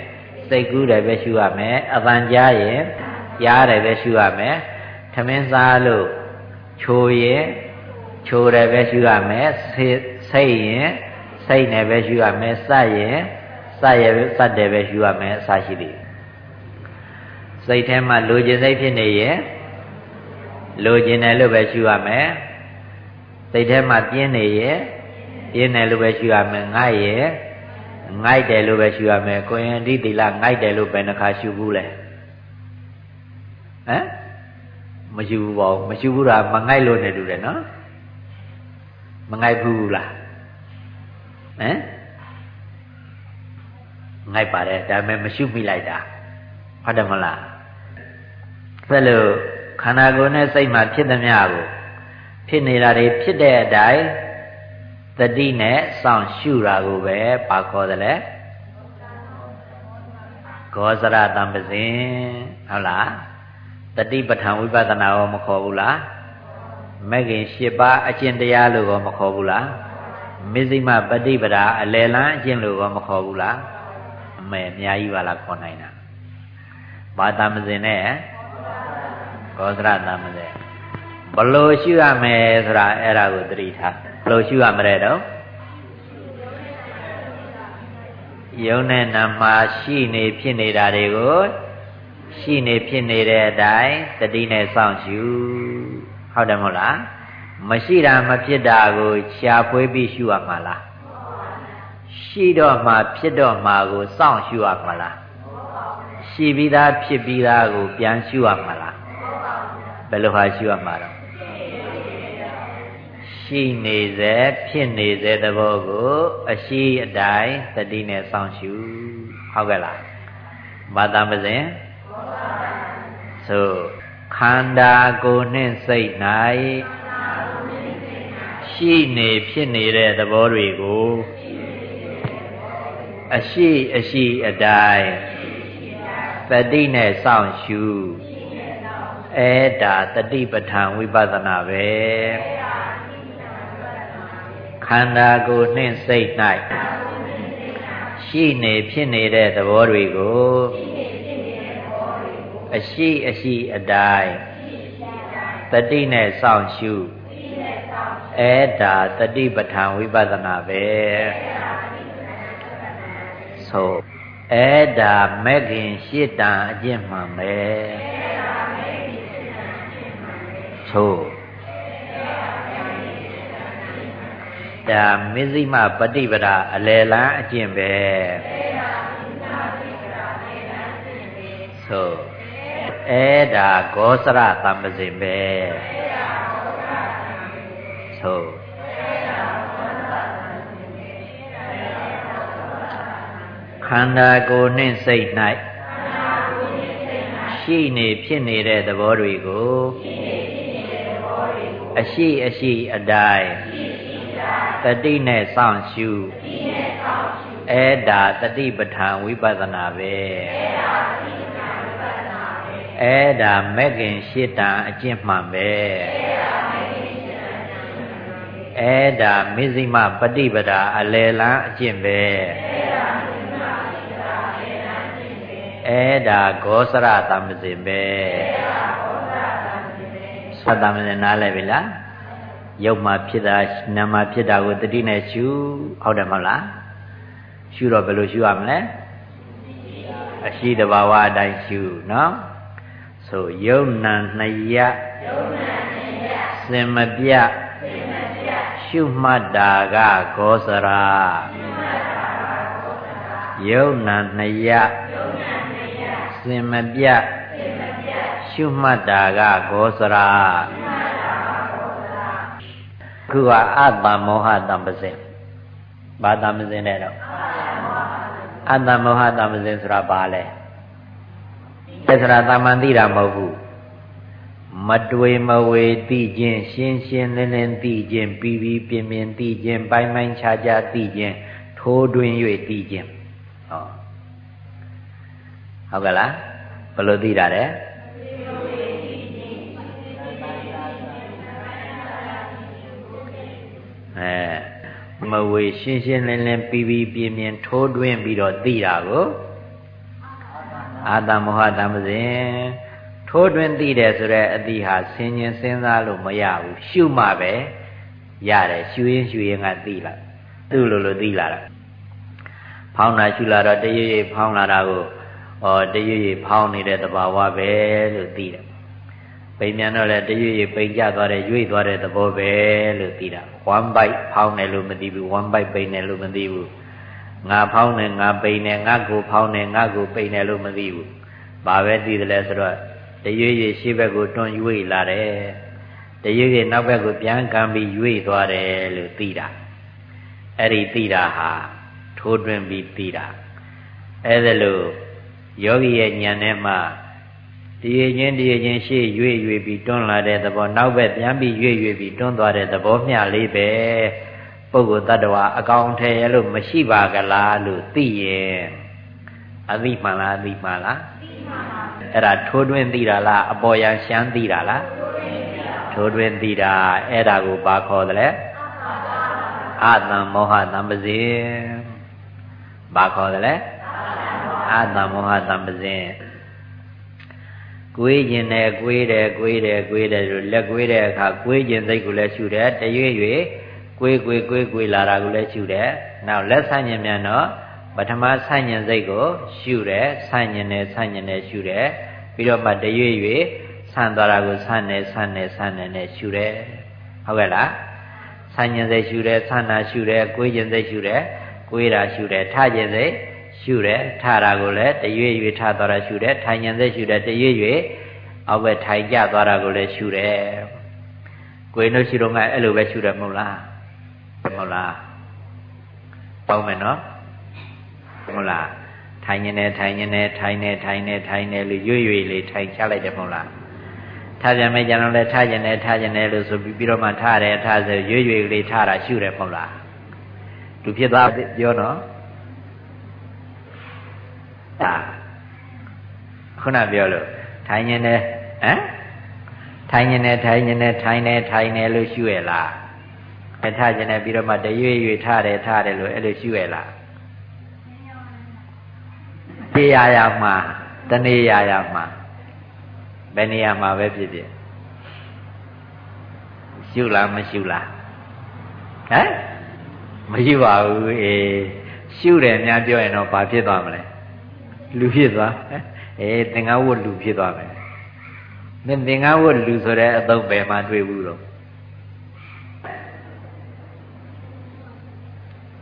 စိတ်ကူးတယ်ပဲရှုရမယ်အပန်ကြားရင်ကြားတယ်ပဲရှုရမယ်ထမင်းစားလို့ချိုရင် ချိုတယ်ပဲရှုရမယ်စိတ်ရင်စိတ်နဲ့ပဲရှုရမယ်စရင်စရစတယ်ပဲရှုရမယ်အစရှိသည်စိတ်ထဲမှာလိုချင်စိတ်ဖြစ်နေရင်လိုချင်တယ်လို့ပဲရှုရမယ်စိတ်ထဲမှာပြင်းနေရင်ပြင်းတယ်လို့ပဲရှုရမယ်ငိုက်ရင်ငိုက်တယ်လို့ပဲရှုရမယ်ကိုရင်ဒီတိလငိုက်တယ်လို့ဘယ်နှခါရှုဘူးလဲဟမ်မရှုဘူးပေါ့မရှုဘူးတာမငိုက်လို့နေတူတယ်နော် မငိုက်ဘူးလားဟမ်ငိုက်ပါတယ်ဒါပေမဲ့မရှုမိလိုက်တာဟုတ်တယ်မလားအဲ့လိုခန္ဓာကိုယ်နဲ့စိတ်မှာဖြစ်သမျှကိုဖြစ်နေတာတွေဖြစ်တဲ့အတိုင်းတတိနဲ့စောင့်ရှုတာကိုပဲပါခေါ်တယ်လေဂောဇရတံပဇင်ဟုတ်လားတတိပဋ္ဌာန်ဝိပဿနာရောမခေါ်ဘူးလား မဂ္ဂင်၈ပါးအကျင့်တရားလို့ရောမခေါ်ဘူးလားမေဇိမပฏิပဒါအလယ်လန်းအကျင့်လို့ရောမခေါ်ဘူးလားအမေအများကြီးပါလားခေါ်နိုင်တာဘာတမစင်နဲ့ကောသရတမစင်ဘလို့ရှိရမယ်ဆိုတာအဲ့ဒါကိုသတိထားဘလို့ရှိရမလဲတော့ယုံနဲ့နာမှာရှိနေဖြစ်နေတာတွေကိုရှိနေဖြစ်နေတဲ့အတိုင်းတတိနဲ့စောင့်ရှု ဟုတ်တယ်မဟုတ်လားမရှိတာမဖြစ်တာကိုရှားဖွေးပြီးရှုရမှာလားရှိတော့မှဖြစ်တော့မှကိုစောင့်ရှုရမှာလားရှိပြီးသားဖြစ်ပြီးသားကိုပြန်ရှုရမှာလားဘယ်လိုဟာရှုရမှာတော့ရှိနေစေဖြစ်နေစေသဘောကို အရှိအတိုင်းတတိနဲ့စောင့်ရှုဟုတ်ကဲ့လားဘာသာမစဉ်ဆို ခန္ဓာကိုယ်နှင့်စိတ်၌ရှိနေဖြစ်နေတဲ့သဘောတွေကိုအရှိအရှိအတိုင်းတတိနဲ့စောင့်ရှုအဲ့ဒါတတိပဋ္ဌာန်ဝိပဿနာပဲခန္ဓာကိုယ်နှင့်စိတ်၌ရှိနေဖြစ်နေတဲ့သဘောတွေကို အရှိအရှိအတိုင်းတတိနဲ့စောင့်ရှုအဲ့ဒါတတိပဋ္ဌာန်ဝိပဿနာပဲဆိုအဲ့ဒါမဂ္ဂင်ရှစ်တန်အကျင့်မှန်ပဲဆိုဒါမဇ္ဈိမပฏิပဒါအလယ်လန်းအကျင့်ပဲဆို အဲ့ဒါဂောစရတမ္ပဇင်ပဲဆိုခန္ဓာကိုယ်နှင့်စိတ်၌ရှိနေဖြစ်နေတဲ့သဘောတွေကိုအရှိအရှိအတိုင်းတတိနဲ့စောင့်ရှုအဲ့ဒါတတိပဋ္ဌာန်ဝိပဿနာပဲအဲ့ဒါ မဂ္ဂင်ရှစ်တန်အကျင့်မှန်ပဲအဲ့ဒါမဇ္ဈိမပฏิပဒါအလယ်လန်းအကျင့်ပဲအဲ့ဒါဂောစရတမ္ပဇင်ပဲသတ္တမဇင်နားလဲပြီလားရုပ်မှာဖြစ်တာနာမှာဖြစ်တာကိုတတိနဲ့ရှုဟုတ်တယ်မဟုတ်လားရှုတော့ဘယ်လိုရှုရမလဲအရှိတဘာဝအတိုင်းရှုနော် ဆိုယုံနံနှစ်ရယုံနံနှစ်ရစင်မပြစင်မပြရှုမှတ်တာကဂောစရာရှုမှတ်တာကဂောစရာယုံနံနှစ်ရယုံနံနှစ်ရစင်မပြစင်မပြရှုမှတ်တာကဂောစရာရှုမှတ်တာကဂောစရာခုကအတ္တမောဟတံပစင်ဘာတံပစင်လဲတော့အတ္တမောဟတံပစင်ဆိုတာဘာလဲ သစ္စာတာမန်သိတာမဟုတ်ဘူးမတွေမဝေသိခြင်းရှင်းရှင်းလင်းလင်းသိခြင်းပြီးပြီးပြင်းပြင်းသိခြင်းပိုင်းပိုင်းခြားခြားသိခြင်းထိုးတွင်၍သိခြင်းဟောဟုတ်ကလားဘယ်လိုသိတာလဲအဲမဝေရှင်းရှင်းလင်းလင်းပြီးပြီးပြင်းပြင်းထိုးတွင်ပြီးတော့သိတာကို အာတမောဟတမဇင်ထိုးတွင်သိတယ်ဆိုတဲ့အတိဟာဆင်ញင်စဉ်းစားလို့မရဘူးရှုမှပဲရတယ်ရှုရင်ရှုရင်ကသိလာသူ့လိုလိုသိလာတာဖောင်းတာရှုလာတော့တရရဖောင်းလာတာကိုဩတရရဖောင်းနေတဲ့သဘာဝပဲလို့သိတယ်ပိန်မြန်တော့လည်းတရရပိန်ကြသွားတယ်ရွေ့သွားတဲ့သဘောပဲလို့သိတာ1 byte ဖောင်းတယ်လို့မသိဘူး1 byte ပိန်တယ်လို့မသိဘူး ငါဖောင်းတယ်ငါပိန်တယ်ငါကိုဖောင်းတယ်ငါကိုပိန်တယ်လို့မသိဘူးဘာပဲသိတယ်လဲဆိုတော့တရွေ့ရွေ့ရှေ့ဘက်ကိုတွန်းရွေ့လာတယ်တရွေ့ရွေ့နောက်ဘက်ကိုပြန်ကမ်းပြီးရွေ့သွားတယ်လို့သိတာအဲ့ဒီသိတာဟာထိုးတွင်ပြီးသိတာအဲ့ဒါလို့ယောဂီရဲ့ဉာဏ်ထဲမှာတည်ခြင်းတည်ခြင်းရှေ့ရွေ့ရွေ့ပြီးတွန်းလာတဲ့သဘောနောက်ဘက်ပြန်ပြီးရွေ့ရွေ့ပြီးတွန်းသွားတဲ့သဘောမျှလေးပဲ ပုဂ္ဂိုလ်တ attva အကောင်ထဲရလို့မရှိပါကလားလို့သိရင်အသိမှန်လားအသိမှန်လားသိမှန်ပါအဲ့ဒါထိုးတွင်းသိတာလားအပေါ်ယံရှမ်းသိတာလားထိုးတွင်းသိတာအဲ့ဒါကိုဘာခေါ်တယ်လဲအတံမောဟတံပဇင်ဘာခေါ်တယ်လဲအတံမောဟတံပဇင်ကိုွေးခြင်းနဲ့ကိုွေးတယ်ကိုွေးတယ်ကိုွေးတယ်ဆိုလက်ကိုွေးတဲ့အခါကိုွေးခြင်းစိတ်ကိုလည်းရှုတယ်တရွေ့ရွေ့ ကိုွေးကိုွေးကိုွေးကိုွေးလာတာကိုလည်းရှုတယ်နောက်လက်ဆန့်ခြင်းမြန်တော့ပထမဆန့်ကျင်စိတ်ကိုရှုတယ်ဆန့်ကျင်တယ်ဆန့်ကျင်တယ်ရှုတယ်ပြီးတော့မှတရွေ့ရွေ့ဆန့်သွားတာကိုဆန့်တယ်ဆန့်တယ်ဆန့်တယ်နဲ့ရှုတယ်ဟုတ်ကဲ့လားဆန့်ကျင်စိတ်ရှုတယ်ဆန့်တာရှုတယ်ကိုယ်ကျင်စိတ်ရှုတယ်ကိုယ်တာရှုတယ်ထကျင်စိတ်ရှုတယ်ထတာကိုလည်းတရွေ့ရွေ့ထသွားတာရှုတယ်ထိုင်ကျင်စိတ်ရှုတယ်တရွေ့ရွေ့အောက်ဘက်ထိုင်ကြသွားတာကိုလည်းရှုတယ်ကိုယ်တို့ရှုတော့ငါအဲ့လိုပဲရှုတယ်မဟုတ်လားမ ဟုတ်လားပေါင်းမယ်နော်ဟုတ်လားထိုင်နေတယ်ထိုင်နေတယ်ထိုင်နေထိုင်နေထိုင်နေလို့ရွရွလေးထိုင်ချလိုက်တယ်မဟုတ်လားထားပြန်မယ်ကျန်တော့လည်းထားကျင်တယ်ထားကျင်တယ်လို့ဆိုပြီးပြီးတော့မှထားတယ်ထားဆိုရွရွလေးထားတာရှုတယ်မဟုတ်လားသူဖြစ်သွားပြောတော့ဒါခုနပြောလို့ထိုင်နေတယ်ဟမ်ထိုင်နေတယ်ထိုင်နေတယ်ထိုင်နေထိုင်နေလို့ရှုရလား အထားကျင်တယ်ပြီးတော့မှတရွေ့ရွေ့ထားတယ်ထားတယ်လို့အဲ့လိုရှုရလားတရားရမှာတနေရရမှာဘယ်နေရာမှာပဲဖြစ်ဖြစ်ရှုလားမရှုလားဟမ်မရှိပါဘူးအေးရှုတယ်များပြောရင်တော့ဘာဖြစ်သွားမလဲလူဖြစ်သွားအေးသင်္ကန်းဝတ်လူဖြစ်သွားမယ်မင်းသင်္ကန်းဝတ်လူဆိုတဲ့အသုံးပဲမှတွေ့ဘူးတော့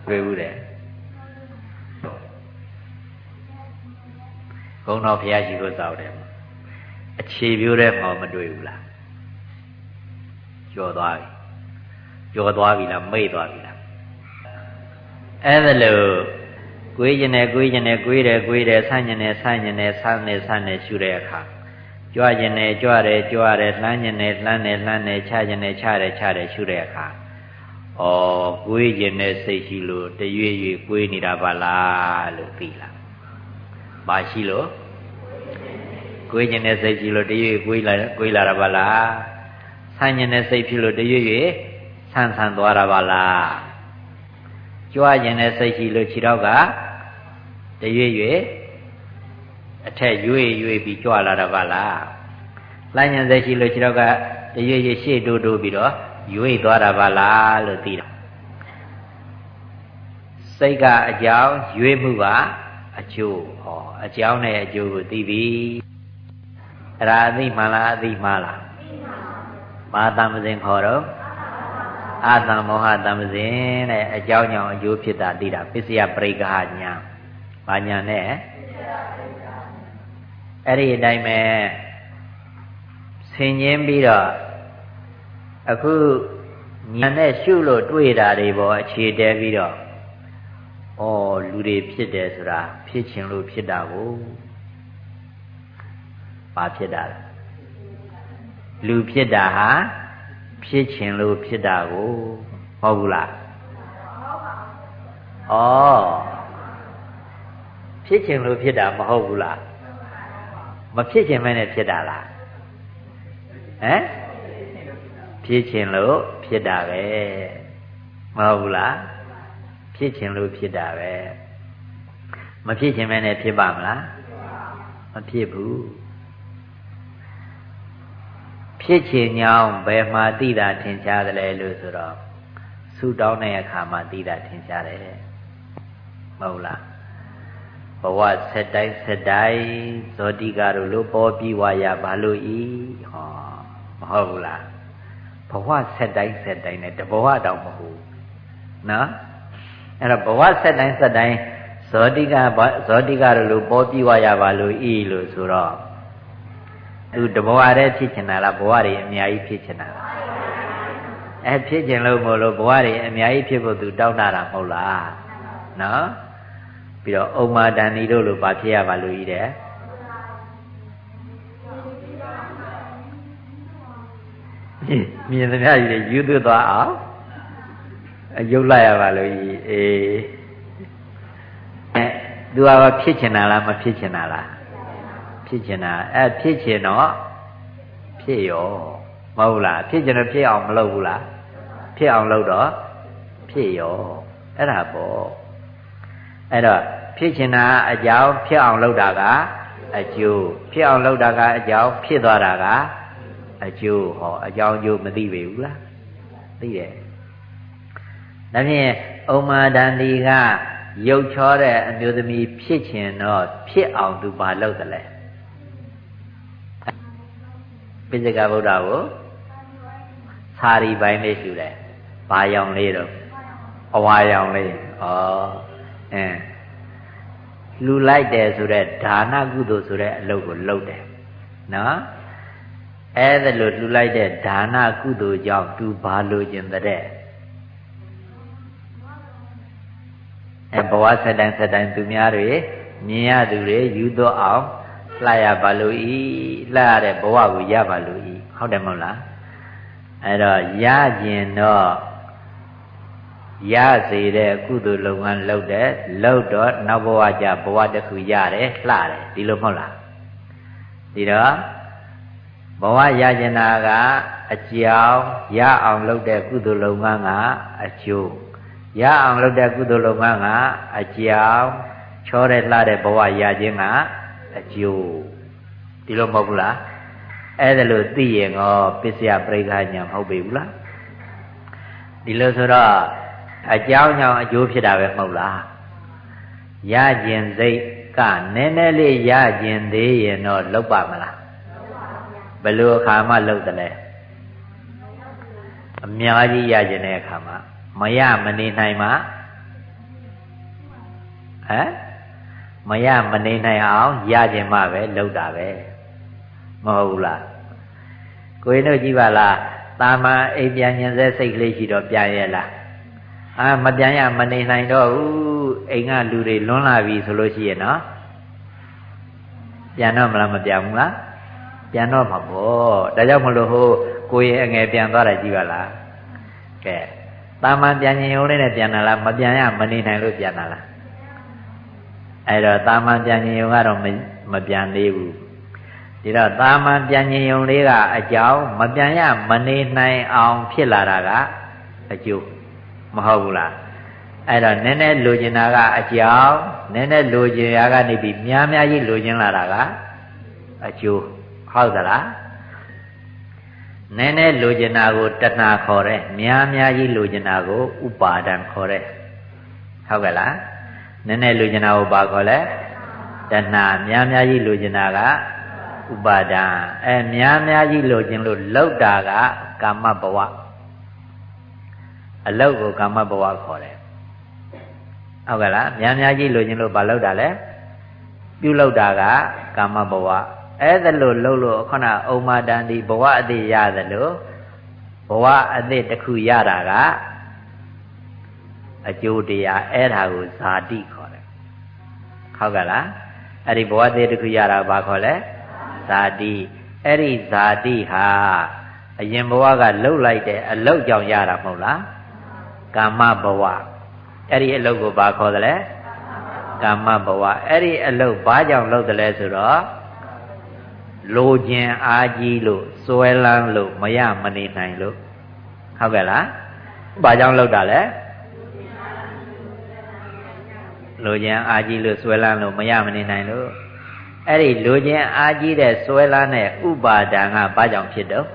တွေ့ဘူးတယ်ဘုံတော်ဘုရားရှိခိုးစောက်တယ်အခြေပြိုးတဲ့မောင်မတွေ့ဘူးလားကျော်သွားပြီကျော်သွားပြီလားမိတ်သွားပြီလားအဲ့ဒါလို့ကိုယ်ကျင်တယ်ကိုယ်ကျင်တယ်ကိုယ်တယ်ကိုယ်တယ်ဆန့်ကျင်တယ်ဆန့်ကျင်တယ်ဆန့်နေဆန့်နေရှုတဲ့အခါကြွကျင်တယ်ကြွတယ်ကြွတယ်လှမ်းကျင်တယ်လှမ်းတယ်လှမ်းတယ်ချကျင်တယ်ချတယ်ချတယ်ရှုတဲ့အခါ ဩကိုယ်ကျင်တဲ့စိတ်ရှိလို့တရွေ့ရွေ့ကိုယ်နေတာပါလားလို့သိလားဘာရှိလို့ကိုယ်ကျင်တဲ့စိတ်ရှိလို့တရွေ့ကိုယ်လာကိုယ်လာတာပါလားဆန်းကျင်တဲ့စိတ်ဖြစ်လို့တရွေ့ရွေ့ဆန်းဆန်းသွားတာပါလားကြွားကျင်တဲ့စိတ်ရှိလို့ခြေတော့ကတရွေ့ရွေ့အထက်ရွေ့ရွေ့ပြီးကြွလာတာပါလားလှမ်းညံစေရှိလို့ခြေတော့ကတရွေ့ရွေ့ရှေ့တိုးတိုးပြီးတော့ ရွေ့သွားတာပါလားလို့သိတာစိတ်ကအကြောင်းရွေ့မှုကအကျိုးဟောအကြောင်းနဲ့အကျိုးကိုသိပြီအဲ့ဒါအသိမှလားအသိမှလားမာတမစင်ခေါ်တော့အာတံမောဟတမစင်တဲ့အကြောင်းကြောင့်အကျိုးဖြစ်တာသိတာပစ္စယပရိက္ခညာဘာညာနဲ့အဲ့ဒီအတိုင်းပဲဆင်ញင်းပြီးတော့ အခုညာနဲ့ရှုလို့တွေ့တာတွေပေါ်အခြေတည်ပြီးတော့ဩလူတွေဖြစ်တယ်ဆိုတာဖြစ်ခြင်းလို့ဖြစ်တာကိုဘာဖြစ်တာလဲလူဖြစ်တာဟာဖြစ်ခြင်းလို့ဖြစ်တာကိုဟုတ်ဘူးလားဩဖြစ်ခြင်းလို့ဖြစ်တာမဟုတ်ဘူးလားမဖြစ်ခြင်းမဲနဲ့ဖြစ်တာလားဟမ် ဖြစ်ခြင်းလို့ဖြစ်တာပဲမဟုတ်ဘူးလားဖြစ်ခြင်းလို့ဖြစ်တာပဲမဖြစ်ခြင်းမဲနဲ့ဖြစ်ပါမလားမဖြစ်ဘူးဖြစ်ခြင်းညောင်းဘယ်မှာသိတာထင်ရှားတယ်လဲလို့ဆိုတော့ဆူတောင်းတဲ့အခါမှာသိတာထင်ရှားတယ်မဟုတ်လားဘဝဆက်တိုင်းဆက်တိုင်းဇောတိကတို့လို့ပေါ်ပြီးဝါရဘာလို့ဤဟောမဟုတ်ဘူးလား ဘဝဆက်တိုင်းဆက်တိုင်းနဲ့တဘဝတောင်မဟုတ်နော်အဲ့တော့ဘဝဆက်တိုင်းဆက်တိုင်းဇောတိကဇောတိကတို့လို့ပေါ်ပြီးဝါရဘာလို့ဤလို့ဆိုတော့သူတဘဝတည်းဖြစ်ချင်တာလားဘဝတွေအများကြီးဖြစ်ချင်တာလားအဲဖြစ်ချင်လို့မို့လို့ဘဝတွေအများကြီးဖြစ်ဖို့သူတောင်းတာမဟုတ်လားနော်ပြီးတော့ဥမာဒဏ်ဤတို့လိုပါဖြစ်ရပါလို့ဤတဲ့ မြင်သမျှကြီးယူသွသွားအောင်အယုတ်လိုက်ရပါလို့ဤအေးအဲသူကဖြစ်ချင်တာလားမဖြစ်ချင်တာလားဖြစ်ချင်တာအဲဖြစ်ချင်တော့ဖြစ်ရောမဟုတ်လားဖြစ်ချင်တော့ဖြစ်အောင်မလုပ်ဘူးလားဖြစ်အောင်လုပ်တော့ဖြစ်ရောအဲ့ဒါပေါ့အဲ့တော့ဖြစ်ချင်တာအကြောင်းဖြစ်အောင်လုပ်တာကအကျိုးဖြစ်အောင်လုပ်တာကအကြောင်းဖြစ်သွားတာက အကျိုးဟောအကြောင်းအကျိုးမသိပေဘူးလားသိတယ်ဒါဖြင့်ဥမာဒန္ဒီကရုပ်ချောတဲ့အမျိုးသမီးဖြစ်ချင်တော့ဖြစ်အောင်သူဘာလုပ်တယ်လဲပိစိကဗုဒ္ဓကိုသာရီပိုင်းလေးရှူတယ်ဘာရောင်လေးတော့အဝါရောင်လေးဩအင်းလူလိုက်တယ်ဆိုတော့ဒါနကုသိုလ်ဆိုတဲ့အလုပ်ကိုလုပ်တယ်နော် အဲ့ဒါလို့လူလိုက်တဲ့ဒါနကုသိုလ်ကြောင့်သူဘာလို့ကျင်တဲ့အဲဘဝဆက်တိုင်းဆက်တိုင်းသူများတွေမြင်ရသူတွေယူတော့အောင်လှရပါလို့ဤလှရတဲ့ဘဝကိုရပါလို့ဤဟုတ်တယ်မဟုတ်လားအဲ့တော့ရကျင်တော့ရစေတဲ့ကုသိုလ်လုပ်ငန်းလုပ်တဲ့လုပ်တော့နောက်ဘဝကျဘဝတစ်ခုရတယ်လှတယ်ဒီလိုမဟုတ်လားဒီတော့ ဘဝရကျင်တာကအကြောင်းရအောင်လုပ်တဲ့ကုသိုလ်လုပ်ငန်းကအကျိုးရအောင်လုပ်တဲ့ကုသိုလ်လုပ်ငန်းကအကြောင်းချောတဲ့လှတဲ့ဘဝရခြင်းကအကျိုးဒီလိုမဟုတ်ဘူးလားအဲ့ဒါလို့သိရင်ရောပစ္စယပရိက္ခညာမဟုတ်ပေဘူးလားဒီလိုဆိုတော့အကြောင်းကြောင့်အကျိုးဖြစ်တာပဲမဟုတ်လားရကျင်စိတ်ကနည်းနည်းလေးရကျင်သေးရင်တော့လောက်ပါမလား ဘယ်လိုအခါမှလောက်တယ်လဲအများကြီးရကျင်တဲ့အခါမှာမရမနေနိုင်မှဟမ်မရမနေနိုင်အောင်ရကျင်မှပဲလောက်တာပဲမဟုတ်ဘူးလားကိုရင်တို့ကြည့်ပါလားတာမန်အိမ်ပြန်ညင်စေစိတ်ကလေးရှိတော့ပြန်ရဲ့လားအာမပြန်ရမနေနိုင်တော့ဘူးအိမ်ကလူတွေလွန်းလာပြီဆိုလို့ရှိရင်နော်ပြန်တော့မလားမပြန်ဘူးလား ပြန်တော့မှာပေါ့ဒါကြောင့်မလို့ဟိုကိုရင်အငယ်ပြန်သွားတာကြည့်ပါလားကဲတာမန်ပြန်ရင်ရုံးလေးနဲ့ပြန်လာလားမပြန်ရမနေနိုင်လို့ပြန်လာလားအဲ့တော့တာမန်ပြန်ရင်ရုံကတော့မပြန်သေးဘူးဒီတော့တာမန်ပြန်ရင်ရုံလေးကအကြောင်းမပြန်ရမနေနိုင်အောင်ဖြစ်လာတာကအကျိုးမဟုတ်ဘူးလားအဲ့တော့နည်းနည်းလိုချင်တာကအကြောင်းနည်းနည်းလိုချင်ရာကနေပြီးများများကြီးလိုချင်လာတာကအကျိုး ဟုတ်သလားနည်းနည်းလိုချင်တာကိုတဏှာခေါ်တယ်များများကြီးလိုချင်တာကိုဥပါဒံခေါ်တယ်ဟုတ်ကဲ့လားနည်းနည်းလိုချင်တာကိုဘာခေါ်လဲတဏှာများများကြီးလိုချင်တာကဥပါဒံအဲများများကြီးလိုချင်လို့လောက်တာကကာမဘဝအလောက်ကိုကာမဘဝခေါ်တယ်ဟုတ်ကဲ့လားများများကြီးလိုချင်လို့ဘာလောက်တာလဲပြုလောက်တာကကာမဘဝ အဲ့ဒါလို့လှုပ်လို့ခဏဥမ္မာတန်ဒီဘဝအသေးရတယ်လို့ဘဝအသေးတစ်ခုရတာကအကျိုးတရားအဲ့ဒါကိုဇာတိခေါ်တယ်ဟုတ်ကဲ့လားအဲ့ဒီဘဝသေးတစ်ခုရတာဘာခေါ်လဲဇာတိအဲ့ဒီဇာတိဟာအရင်ဘဝကလှုပ်လိုက်တဲ့အလုတ်ကြောင့်ရတာမဟုတ်လားကာမဘဝအဲ့ဒီအလုတ်ကိုဘာခေါ်တယ်လဲကာမဘဝအဲ့ဒီအလုတ်ဘာကြောင့်လှုပ်တယ်လဲဆိုတော့ လိုခြင်းအားကြီးလို့စွဲလန်းလို့မရမနေနိုင်လို့ဟုတ်ကဲ့လားဘာကြောင့်လှုပ်တာလဲလိုခြင်းအားကြီးလို့စွဲလန်းလို့မရမနေနိုင်လို့အဲ့ဒီလိုခြင်းအားကြီးတဲ့စွဲလန်းတဲ့ဥပါဒံကဘာကြောင့်ဖြစ်တော့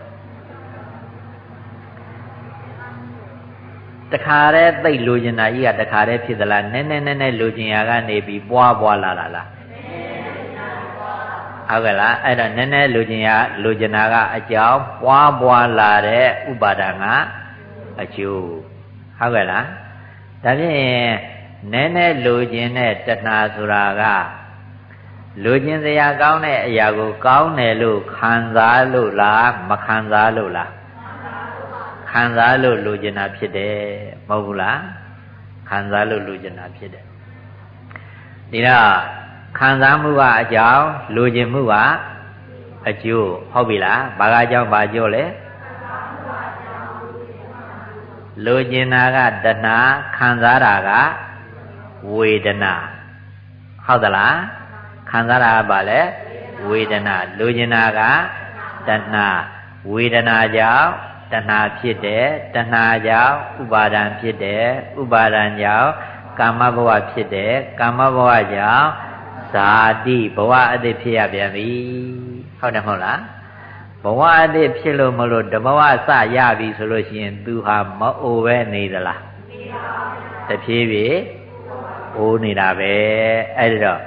တခါတည်းသိလိုချင်တာကြီးကတခါတည်းဖြစ်သလားနည်းနည်းနည်းနည်းလိုချင်ရကနေပြီးပွားပွားလာတာလား ဟုတ်ကဲ့လားအဲ့တော့နည်းနည်းလိုချင်ရလိုချင်တာကအကြောင်းပွားပွားလာတဲ့ဥပါဒံကအကျိုးဟုတ်ကဲ့လားဒါဖြင့်နည်းနည်းလိုချင်တဲ့တဏှာဆိုတာကလိုချင်စရာကောင်းတဲ့အရာကို ကောင်းတယ်လို့ခံစားလို့လားမခံစားလို့လားခံစားလို့လိုချင်တာဖြစ်တယ်မဟုတ်ဘူးလားခံစားလို့လိုချင်တာဖြစ်တယ်ဒီတော့ ခံစားမှုကအကြောင်းလိုချင်မှုကအကျိုးဟုတ်ပြီလားဘာကအကြောင်းဘာအကျိုးလဲလိုချင်တာကတဏှာခံစားတာကဝေဒနာဟုတ်သလားခံစားတာကဘာလဲဝေဒနာလိုချင်တာကတဏှာဝေဒနာကြောင့်တဏှာဖြစ်တယ်တဏှာကြောင့်ဥပါဒံဖြစ်တယ်ဥပါဒံကြောင့်ကာမဘဝဖြစ်တယ်ကာမဘဝကြောင့် ဇာတိဘဝအသစ်ဖြစ်ရပြန်ပြီဟုတ်တယ်မဟုတ်လားဘဝအသစ်ဖြစ်လို့မလို့တဘဝစရပြီဆိုလို့ရှိရင်သူဟာမအိုပဲနေသလားတဖြည်းဖြည်းအိုးနေတာပဲအဲ့ဒါတော့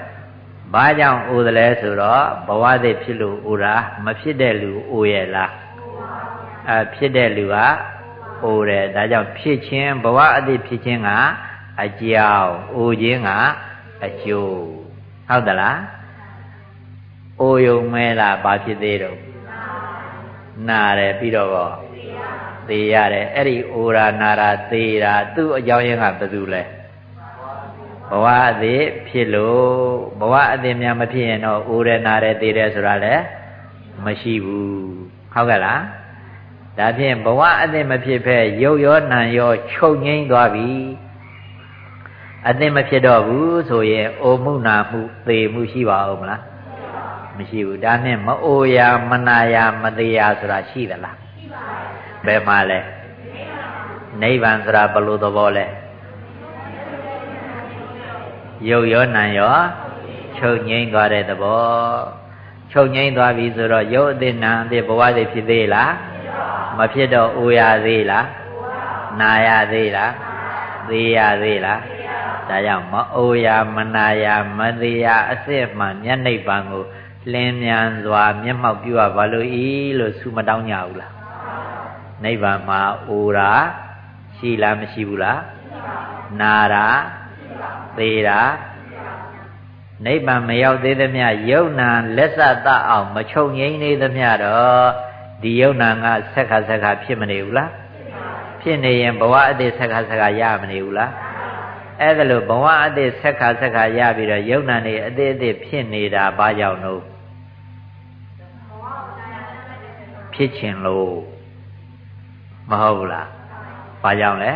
ဘာကြောင့်အိုးတယ်လဲဆိုတော့ဘဝသစ်ဖြစ်လို့အိုးတာမဖြစ်တဲ့လူအိုးရဲ့လားအဲဖြစ်တဲ့လူကအိုတယ်ဒါကြောင့်ဖြစ်ခြင်းဘဝအသည့်ဖြစ်ခြင်းကအကြောင်းအိုခြင်းကအကျိုး ဟုတ်သလားအိုယုံမဲလားဘာဖြစ်သေးတော့နာတယ်ပြီးတော့ကောသေရတယ်အဲ့ဒီအိုရာနာရာသေတာသူ့အကြောင်းရင်းကဘယ်သူလဲဘဝအသေးဖြစ်လို့ဘဝအသေးများမဖြစ်ရင်တော့အိုတယ်နာတယ်သေတယ်ဆိုတာလည်းမရှိဘူးဟုတ်ကဲ့လားဒါဖြင့်ဘဝအသစ်မဖြစ်ဖဲရုပ်ရောနာရောချုပ်ငိမ့်သွားပြီ အသစ်မဖြစ်တော့ဘူးဆိုရင်အိုမှုနာမှုသေမှုရှိပါဦးမလားမရှိဘူးဒါနဲ့မအိုရမနာရမသေးရဆိုတာရှိသလားရှိပါဘူးဘယ်မှာလဲနိဗ္ဗာန်ဆိုတာဘယ်လိုသဘောလဲရုပ်ရောနာရောချုပ်ငိမ့်သွားတဲ့သဘောချုပ်ငိမ့်သွားပြီဆိုတော့ရုပ်အသစ်နာအသစ်ဘဝတွေဖြစ်သေးလားမဖြစ်တော့အိုရသေးလားနာရသေးလားသေရသေးလား ဒါကြောင့်မအိုရမနာရမသေးရအစစ်မှမျက်နှိပ်ပံကိုလင်းမြန်စွာ မျက်မှောက်ပြုရပါလို့ဤလို့ဆုမတောင်းကြဘူးလားနိဗ္ဗာန်မှာအိုတာရှိလားမရှိဘူးလားနာတာသေတာနိဗ္ဗာန်မရောက်သေးသမျှယုံနာလက်စသအောင်မချုပ်ငိမ့်နေသမျှတော့ဒီယုံနာကဆက်ခါဆက်ခါဖြစ်မနေဘူးလားဖြစ်နေရင်ဘဝအသေးဆက်ခါဆက်ခါရမနေဘူးလား အဲ့ဒါလို့ဘဝအသေးဆက်ခါဆက်ခါရပြီးတော့ယုံနာနေအသေးအသေးဖြစ်နေတာဘာကြောင့်လို့ဖြစ်ခြင်းလို့မဟုတ်ဘူးလားဘာကြောင့်လဲ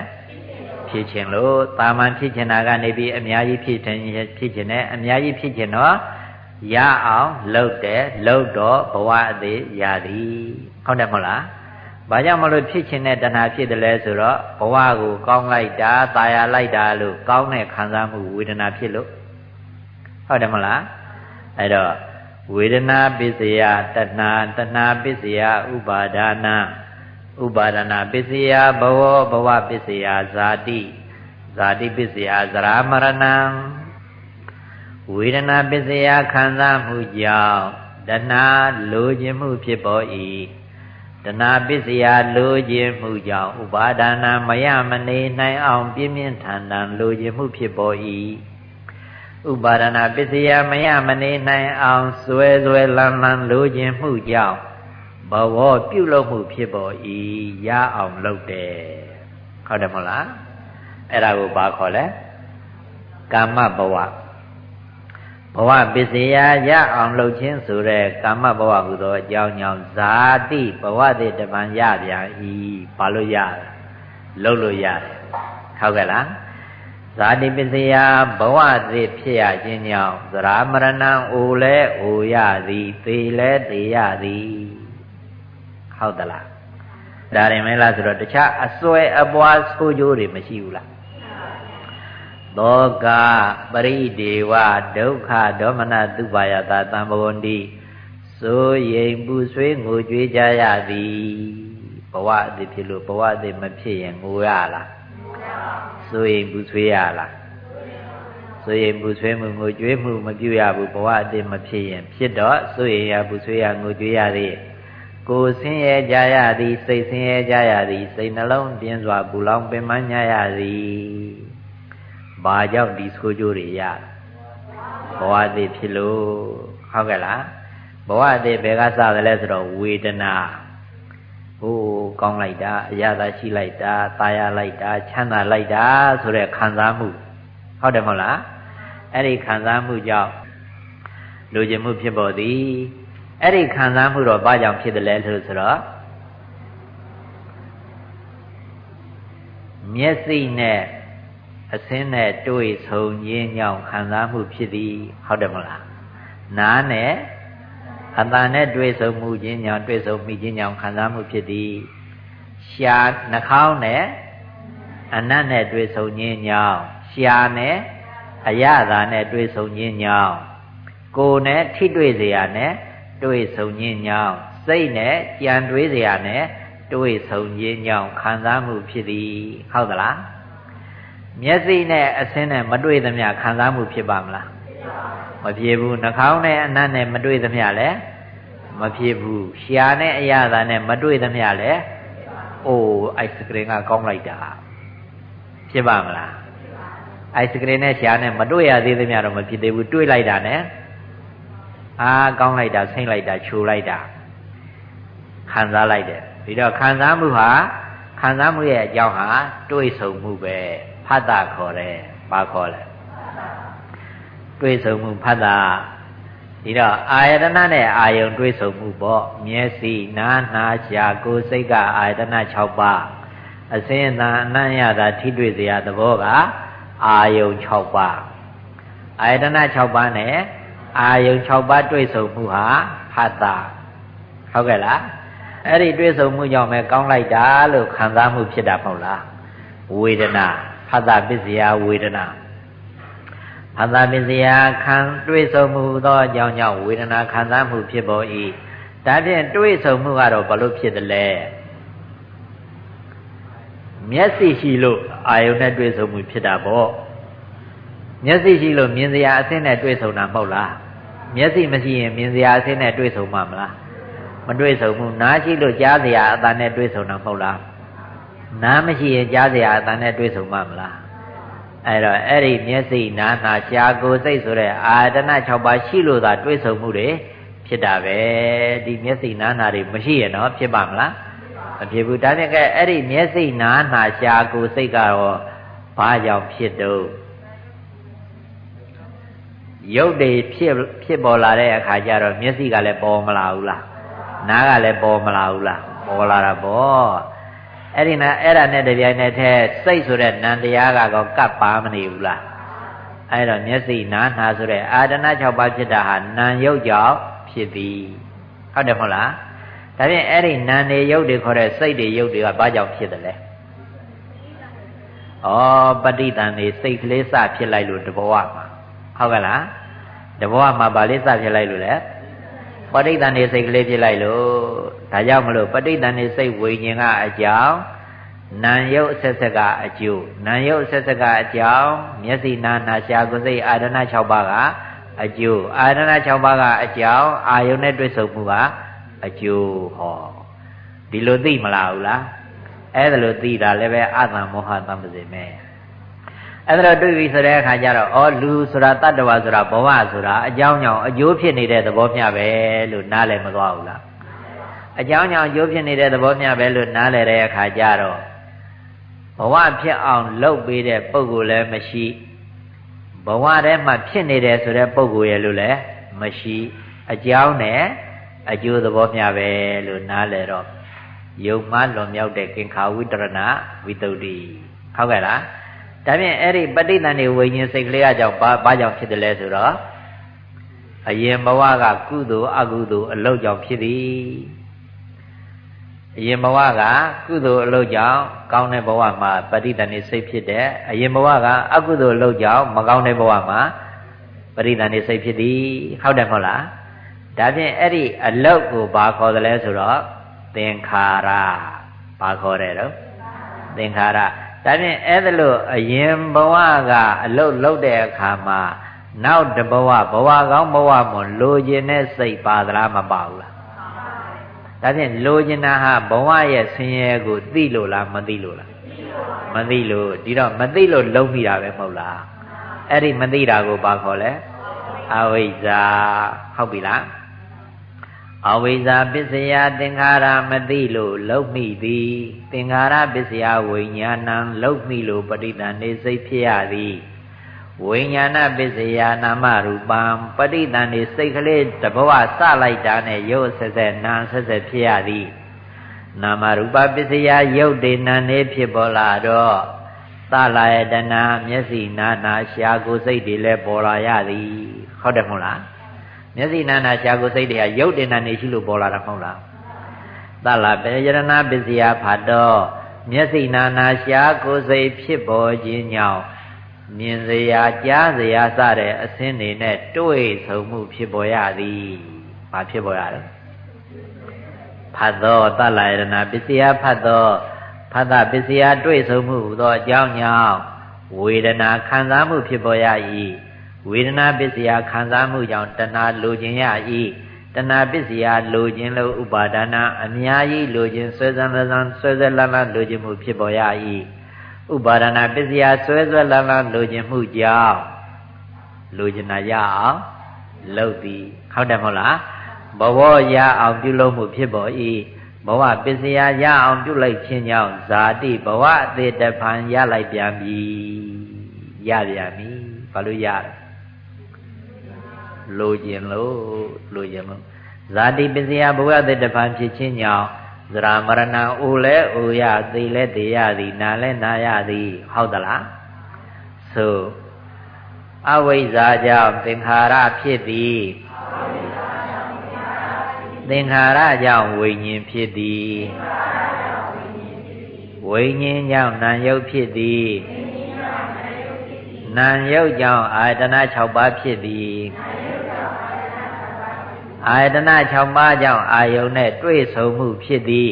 ဖြစ်ခြင်းလို့တာမန်ဖြစ်ခြင်းတာကနေပြီးအများကြီးဖြစ်ခြင်းဖြစ်ခြင်းနဲ့အများကြီးဖြစ်ခြင်းတော့ရအောင်လှုပ်တယ်လှုပ်တော့ဘဝအသေးရသည်ဟုတ်တယ်မဟုတ်လား ဘာကြောင့်မလို့ဖြစ်ခြင်းနဲ့တဏှာဖြစ်တယ်လဲဆိုတော့ဘဝကိုကောင်းလိုက်တာตายရလိုက်တာလို့ကောင်းတဲ့ခံစားမှုဝေဒနာဖြစ်လို့ဟုတ်တယ်မလားအဲ့တော့ဝေဒနာပစ္စယတဏှာတဏှာပစ္စယဥပါဒနာဥပါဒနာပစ္စယဘဝဘဝပစ္စယဇာတိဇာတိပစ္စယဇရာမရဏံဝေဒနာပစ္စယခံစားမှုကြောင့်တဏှာလိုခြင်းမှုဖြစ်ပေါ်၏ တဏှာပစ္စယလိုခြင်းမှုကြောင့်ဥပါဒနာမယမနေနိုင်အောင်ပြင်းပြင်းထန်ထန်လိုခြင်းမှုဖြစ်ပေါ်၏ဥပါဒနာပစ္စယမယမနေနိုင်အောင်စွဲစွဲလန်းလန်းလိုခြင်းမှုကြောင့်ဘဝပြုလုပ်မှုဖြစ်ပေါ်၏ရအောင်လုပ်တယ်ဟုတ်တယ်မဟုတ်လားအဲ့ဒါကိုဘာခေါ်လဲကာမဘဝ ဘဝပစ္စယရအောင်လုပ်ခြင်းဆိုတဲ့ကာမဘဝဟူသောအကြောင်းကြောင့်ဇာတိဘဝတည်းတပံရပြန်ဤဘာလို့ရလဲလုပ်လို့ရတယ်ဟုတ်ကဲ့လားဇာတိပစ္စယဘဝတည်းဖြစ်ရခြင်းကြောင့်သရမရဏံအိုလဲအိုရသည်သေလဲသေရသည်ဟုတ်သလားဒါရင်မဲလားဆိုတော့တခြားအစွဲအပွားဆိုးကျိုးတွေမရှိဘူးလား သောကပရိဒေဝဒုက္ခဒေါမနတုပါယတာတံဘဝန္တိဆိုရင်ပူဆွေးငိုကြွေးကြရသည်ဘဝအသည်ဖြစ်လို့ဘဝအသည်မဖြစ်ရင်ငိုရလားဆိုရင်ပူဆွေးရလားဆိုရင်ပူဆွေးမှုငိုကြွေးမှုမပြုရဘူးဘဝအသည်မဖြစ်ရင် ဖြစ်တော့ဆိုရင်ရပူဆွေးရငိုကြွေးရသည်ကိုဆင်းရဲကြရသည်စိတ်ဆင်းရဲကြရသည်စိတ်နှလုံးပြင်းစွာပူလောင်ပင်ပန်းကြရသည် ဘာကြောင့်ဒီဆိုးကျိုးတွေရဘဝတည်ဖြစ်လို့ဟုတ်ကဲ့လားဘဝတည်ဘယ်ကစသလဲဆိုတော့ဝေဒနာဟိုးကောင်းလိုက်တာအရသာရှိလိုက်တာตายရလိုက်တာချမ်းသာလိုက်တာဆိုတဲ့ခံစားမှုဟုတ်တယ်မဟုတ်လားအဲ့ဒီခံစားမှုကြောင့်လူကျင်မှုဖြစ်ပေါ်သည်အဲ့ဒီခံစားမှုတော့ဘာကြောင့်ဖြစ်တယ်လဲလို့ဆိုတော့မျက်စိနဲ့ အစင်းနဲ့တွေ့ဆုံခြင်းကြောင့်ခံစားမှုဖြစ်သည်ဟုတ်တယ်မလားနားနဲ့အတန်နဲ့တွေ့ဆုံမှုခြင်းကြောင့်တွေ့ဆုံမိခြင်းကြောင့်ခံစားမှုဖြစ်သည်ရှာနှာခေါင်းနဲ့အနတ်နဲ့တွေ့ဆုံခြင်းကြောင့်ရှာနဲ့အရသာနဲ့တွေ့ဆုံခြင်းကြောင့်ကိုယ်နဲ့ထိတွေ့เสียနဲ့တွေ့ဆုံခြင်းကြောင့်စိတ်နဲ့ကြံတွေးเสียနဲ့တွေ့ဆုံခြင်းကြောင့်ခံစားမှုဖြစ်သည်ဟုတ်သလား မျက်စိနဲ့အဆင်းနဲ့မတွေ့သမျှခံစားမှုဖြစ်ပါမလားမဖြစ်ဘူးနှာခေါင်းနဲ့အနံ့နဲ့မတွေ့သမျှလည်းမဖြစ်ဘူးရှားနဲ့အရသာနဲ့မတွေ့သမျှလည်းအိုးအိုက်စကရင်ကကောင်းလိုက်တာဖြစ်ပါမလားအိုက်စကရင်နဲ့ရှားနဲ့မတွေ့ရသေးသမျှတော့မဖြစ်သေးဘူးတွေ့လိုက်တာနဲ့အာကောင်းလိုက်တာဆိမ့်လိုက်တာခြူလိုက်တာခံစားလိုက်တယ်ပြီးတော့ခံစားမှုဟာခံစားမှုရဲ့အကြောင်းဟာတွေးဆုံမှုပဲ ဖတ်တာခေါ်တယ်ဘာခေါ်လဲတွေးဆုံမှုဖတ်တာဒီတော့အာယတနာနဲ့အာယုံတွေးဆုံမှုပေါ့မျက်စိနားနှာရှားကိုယ်စိတ်ကအာယတနာ6ပါးအစင်းသာအနံ့ရတာထိတွေ့စရာသဘောကအာယုံ6ပါးအာယတနာ6ပါးနဲ့အာယုံ6ပါးတွေ့ဆုံမှုဟာဖတ်တာဟုတ်ကဲ့လားအဲ့ဒီတွေ့ဆုံမှုကြောင့်ပဲကောင်းလိုက်တာလို့ခံစားမှုဖြစ်တာမဟုတ်လားဝေဒနာ ဖတ်တာပစ္စယဝေဒနာဖတ်တာပစ္စယခံတွေ့ဆုံမှုသောအကြောင်းကြောင့်ဝေဒနာခံစားမှုဖြစ်ပေါ်၏ဒါဖြင့်တွေ့ဆုံမှုကတော့ဘလို့ဖြစ်တယ်လဲမျက်စိရှိလို့အာယုန်နဲ့တွေ့ဆုံမှုဖြစ်တာပေါ့မျက်စိရှိလို့မြင်စရာအဆင့်နဲ့တွေ့ဆုံတာမဟုတ်လားမျက်စိမရှိရင်မြင်စရာအဆင့်နဲ့တွေ့ဆုံမှာမလားမတွေ့ဆုံဘူးနားရှိလို့ကြားစရာအတန်နဲ့တွေ့ဆုံတာမဟုတ်လား နားမရှိရင်ကြားစရာအတန်နဲ့တွေ့ဆုံမှာမလားအဲ့တော့အဲ့ဒီမျက်စိနားနာရှားကိုယ်စိတ်ဆိုတဲ့အာတနာ6ပါးရှိလို့သာတွေ့ဆုံမှုတွေဖြစ်တာပဲဒီမျက်စိနားနာတွေမရှိရင်တော့ဖြစ်ပါမလားမဖြစ်ဘူးဒါနဲ့ကဲအဲ့ဒီမျက်စိနားနာရှားကိုယ်စိတ်ကတော့ဘာကြောင့်ဖြစ်တော့ရုပ်တွေဖြစ်ဖြစ်ပေါ်လာတဲ့အခါကျတော့မျက်စိကလည်းပေါ်မလာဘူးလားနားကလည်းပေါ်မလာဘူးလားပေါ်လာတာပေါ့ အဲ့ဒီနာအဲ့ဒါနဲ့တပြိုင်နက်တည်းစိတ်ဆိုတဲ့နံတရားကတော့ကပ်ပါမနေဘူးလားအဲ့တော့မျက်စိနားနှာဆိုတဲ့အာဒနာ6ပါးဖြစ်တာဟာနံရုပ်ကြောင့်ဖြစ်သည်ဟုတ်တယ်မဟုတ်လားဒါဖြင့်အဲ့ဒီနာနေရုပ်တွေခေါ်တဲ့စိတ်တွေရုပ်တွေကဘာကြောင့်ဖြစ်တယ်လဲဩပဋိသန္ဓေစိတ်ကလေးစဖြစ်လိုက်လို့တဘဝမှာဟုတ်ကဲ့လားတဘဝမှာဗာလေးစဖြစ်လိုက်လို့လဲ ပဋိသန္ဓေစိတ်ကလေးဖြစ်လိုက်လို့ဒါကြောင့်မလို့ပဋိသန္ဓေစိတ်ဝိညာဉ်ကအကြောင်းနာယုတ်အဆက်ဆက်ကအကျိုးနာယုတ်အဆက်ဆက်ကအကြောင်းမျက်စိနာနာရှာကိုယ်စိတ်အာရဏ6ပါးကအကျိုးအာရဏ6ပါးကအကြောင်းအာယုန်နဲ့တွေ့ဆုံမှုကအကျိုးဟောဒီလိုသိမလားဘူးလားအဲ့ဒါလိုသိတာလည်းပဲအတ္တမောဟသံပစေမဲ့ အဲ့ဒါတော့တွေ့ပြီဆိုတဲ့အခါကျတော့ဩလူဆိုတာတတ္တဝါဆိုတာဘဝဆိုတာအကြောင်းကြောင့်အကျိုးဖြစ်နေတဲ့သဘောမျှပဲလို့နားလည်မသွားဘူးလားအကြောင်းကြောင့်အကျိုးဖြစ်နေတဲ့သဘောမျှပဲလို့နားလည်တဲ့အခါကျတော့ဘဝဖြစ်အောင်လုပ်ပေးတဲ့ပုံကိုလည်းမရှိဘဝထဲမှာဖြစ်နေတယ်ဆိုတဲ့ပုံကိုရဲ့လို့လည်းမရှိအကြောင်းနဲ့အကျိုးသဘောမျှပဲလို့နားလည်တော့ယုံမှလွန်မြောက်တဲ့ကင်္ခာဝိတရဏဝိတုဒ္ဓိဟုတ်ကဲ့လား ဒါဖြင့်အဲ့ဒီပဋိသန္ဓေဝိညာဉ်စိတ်ကလေးအကြောင်းဘာဘာကြောင့်ဖြစ်တယ်လဲဆိုတော့အရင်ဘဝကကုသိုလ်အကုသိုလ်အလုပ်ကြောင့်ဖြစ်သည်အရင်ဘဝကကုသိုလ်အလုပ်ကြောင့်ကောင်းတဲ့ဘဝမှာပဋိသန္ဓေစိတ်ဖြစ်တယ်အရင်ဘဝကအကုသိုလ်အလုပ်ကြောင့်မကောင်းတဲ့ဘဝမှာပဋိသန္ဓေစိတ်ဖြစ်သည်ဟုတ်တယ်မဟုတ်လားဒါဖြင့်အဲ့ဒီအလုပ်ကိုဘာခေါ်တယ်လဲဆိုတော့သင်္ခါရဘာခေါ်တယ်တော့သင်္ခါရ ဒါဖြင့်အဲ့ဒါလို့အရင်ဘဝကအလုတ်လုတ်တဲ့အခါမှာနောက်တဘဝဘဝကောင်းဘဝမလိုချင်တဲ့စိတ်ပါသလားမပါဘူးလားဒါဖြင့်လိုချင်တာဟာဘဝရဲ့ဆင်းရဲကိုသိလို့လားမသိလို့လားမသိလို့ဒီတော့မသိလို့လုံးမိတာပဲမဟုတ်လားအဲ့ဒီမသိတာကိုဘာခေါ်လဲအဝိဇ္ဇာဟုတ်ပြီလား အဝိဇ္ဇာပစ္စယသင်္ခါရမသိလို့လုံမိသည်သင်္ခါရပစ္စယဝိညာဏံလုံမိလို့ပဋိသန္ဓေစိတ်ဖြစ်ရသည်ဝိညာဏပစ္စယနာမရူပံပဋိသန္ဓေစိတ်ကလေးတဘဝစလိုက်တာနဲ့ရုပ်ဆက်ဆက်နာဆက်ဆက်ဖြစ်ရသည်နာမရူပပစ္စယရုပ်ဒေနာနေဖြစ်ပေါ်လာတော့သလာယတနာမျက်စိနာနာရှာကိုစိတ်တွေလည်းပေါ်လာရသည်ဟုတ်တယ်မဟုတ်လား မျက်စိနာနာရှာကိုစိတ်တွေကရုပ်တင်နာနေရှိလို့ပေါ်လာတာမဟုတ်လားသလာပေယရဏပစ္စယဖတ်တော့မျက်စိနာနာရှာကိုစိတ်ဖြစ်ပေါ်ခြင်းကြောင့်မြင်စရာကြားစရာစတဲ့အစင်းတွေနဲ့တွေ့ဆုံမှုဖြစ်ပေါ်ရသည်။ဘာဖြစ်ပေါ်ရလဲ။ဖတ်သောသလယရဏပစ္စယဖတ်သောဖတ်တာပစ္စယတွေ့ဆုံမှုသောအကြောင်းကြောင့်ဝေဒနာခံစားမှုဖြစ်ပေါ်ရ၏ ဝေဒနာပစ္စယခံစားမှုကြောင့်တဏှာလိုခြင်းရ၏တဏှာပစ္စယလိုခြင်းလို့ဥပါဒနာအများကြီးလိုခြင်းဆွဲစမ်းလန်းဆွဲဆွဲလန်းလန်းလိုခြင်းမှုဖြစ်ပေါ်ရ၏ဥပါဒနာပစ္စယဆွဲဆွဲလန်းလန်းလိုခြင်းမှုကြောင့်လိုချင်တာရအောင်လုပ်သည်ဟုတ်တယ်မဟုတ်လားဘဝရအောင်ပြုလုပ်မှုဖြစ်ပေါ်၏ဘဝပစ္စယရအောင်ပြုလိုက်ခြင်းကြောင့်ဇာတိဘဝအသေးတဖန်ရလိုက်ပြန်ပြီရပြန်ပြီဘာလို့ရလဲ လိုခြင်းလို့လိုခြင်းလို့ဇာတိပစ္စယဘဝအသေးတဖန်ဖြစ်ခြင်းကြောင့်သရမရဏအိုလဲအိုရသိလဲသိရသည်နာလဲနာရသည် ဟုတ်သလားဆိုအဝိဇ္ဇာကြောင့်သင်္ခါရဖြစ်သည်သင်္ခါရကြောင့်ဝိညာဉ်ဖြစ်သည်ဝိညာဉ်ကြောင့်နာယုတ်ဖြစ်သည်နာယုတ်ကြောင့်အာယတနာ6ပါးဖြစ်သည် အာယတနာ6ပါးကြောင့်အာယုန်နဲ့တွေ့ဆုံမှုဖြစ်သည်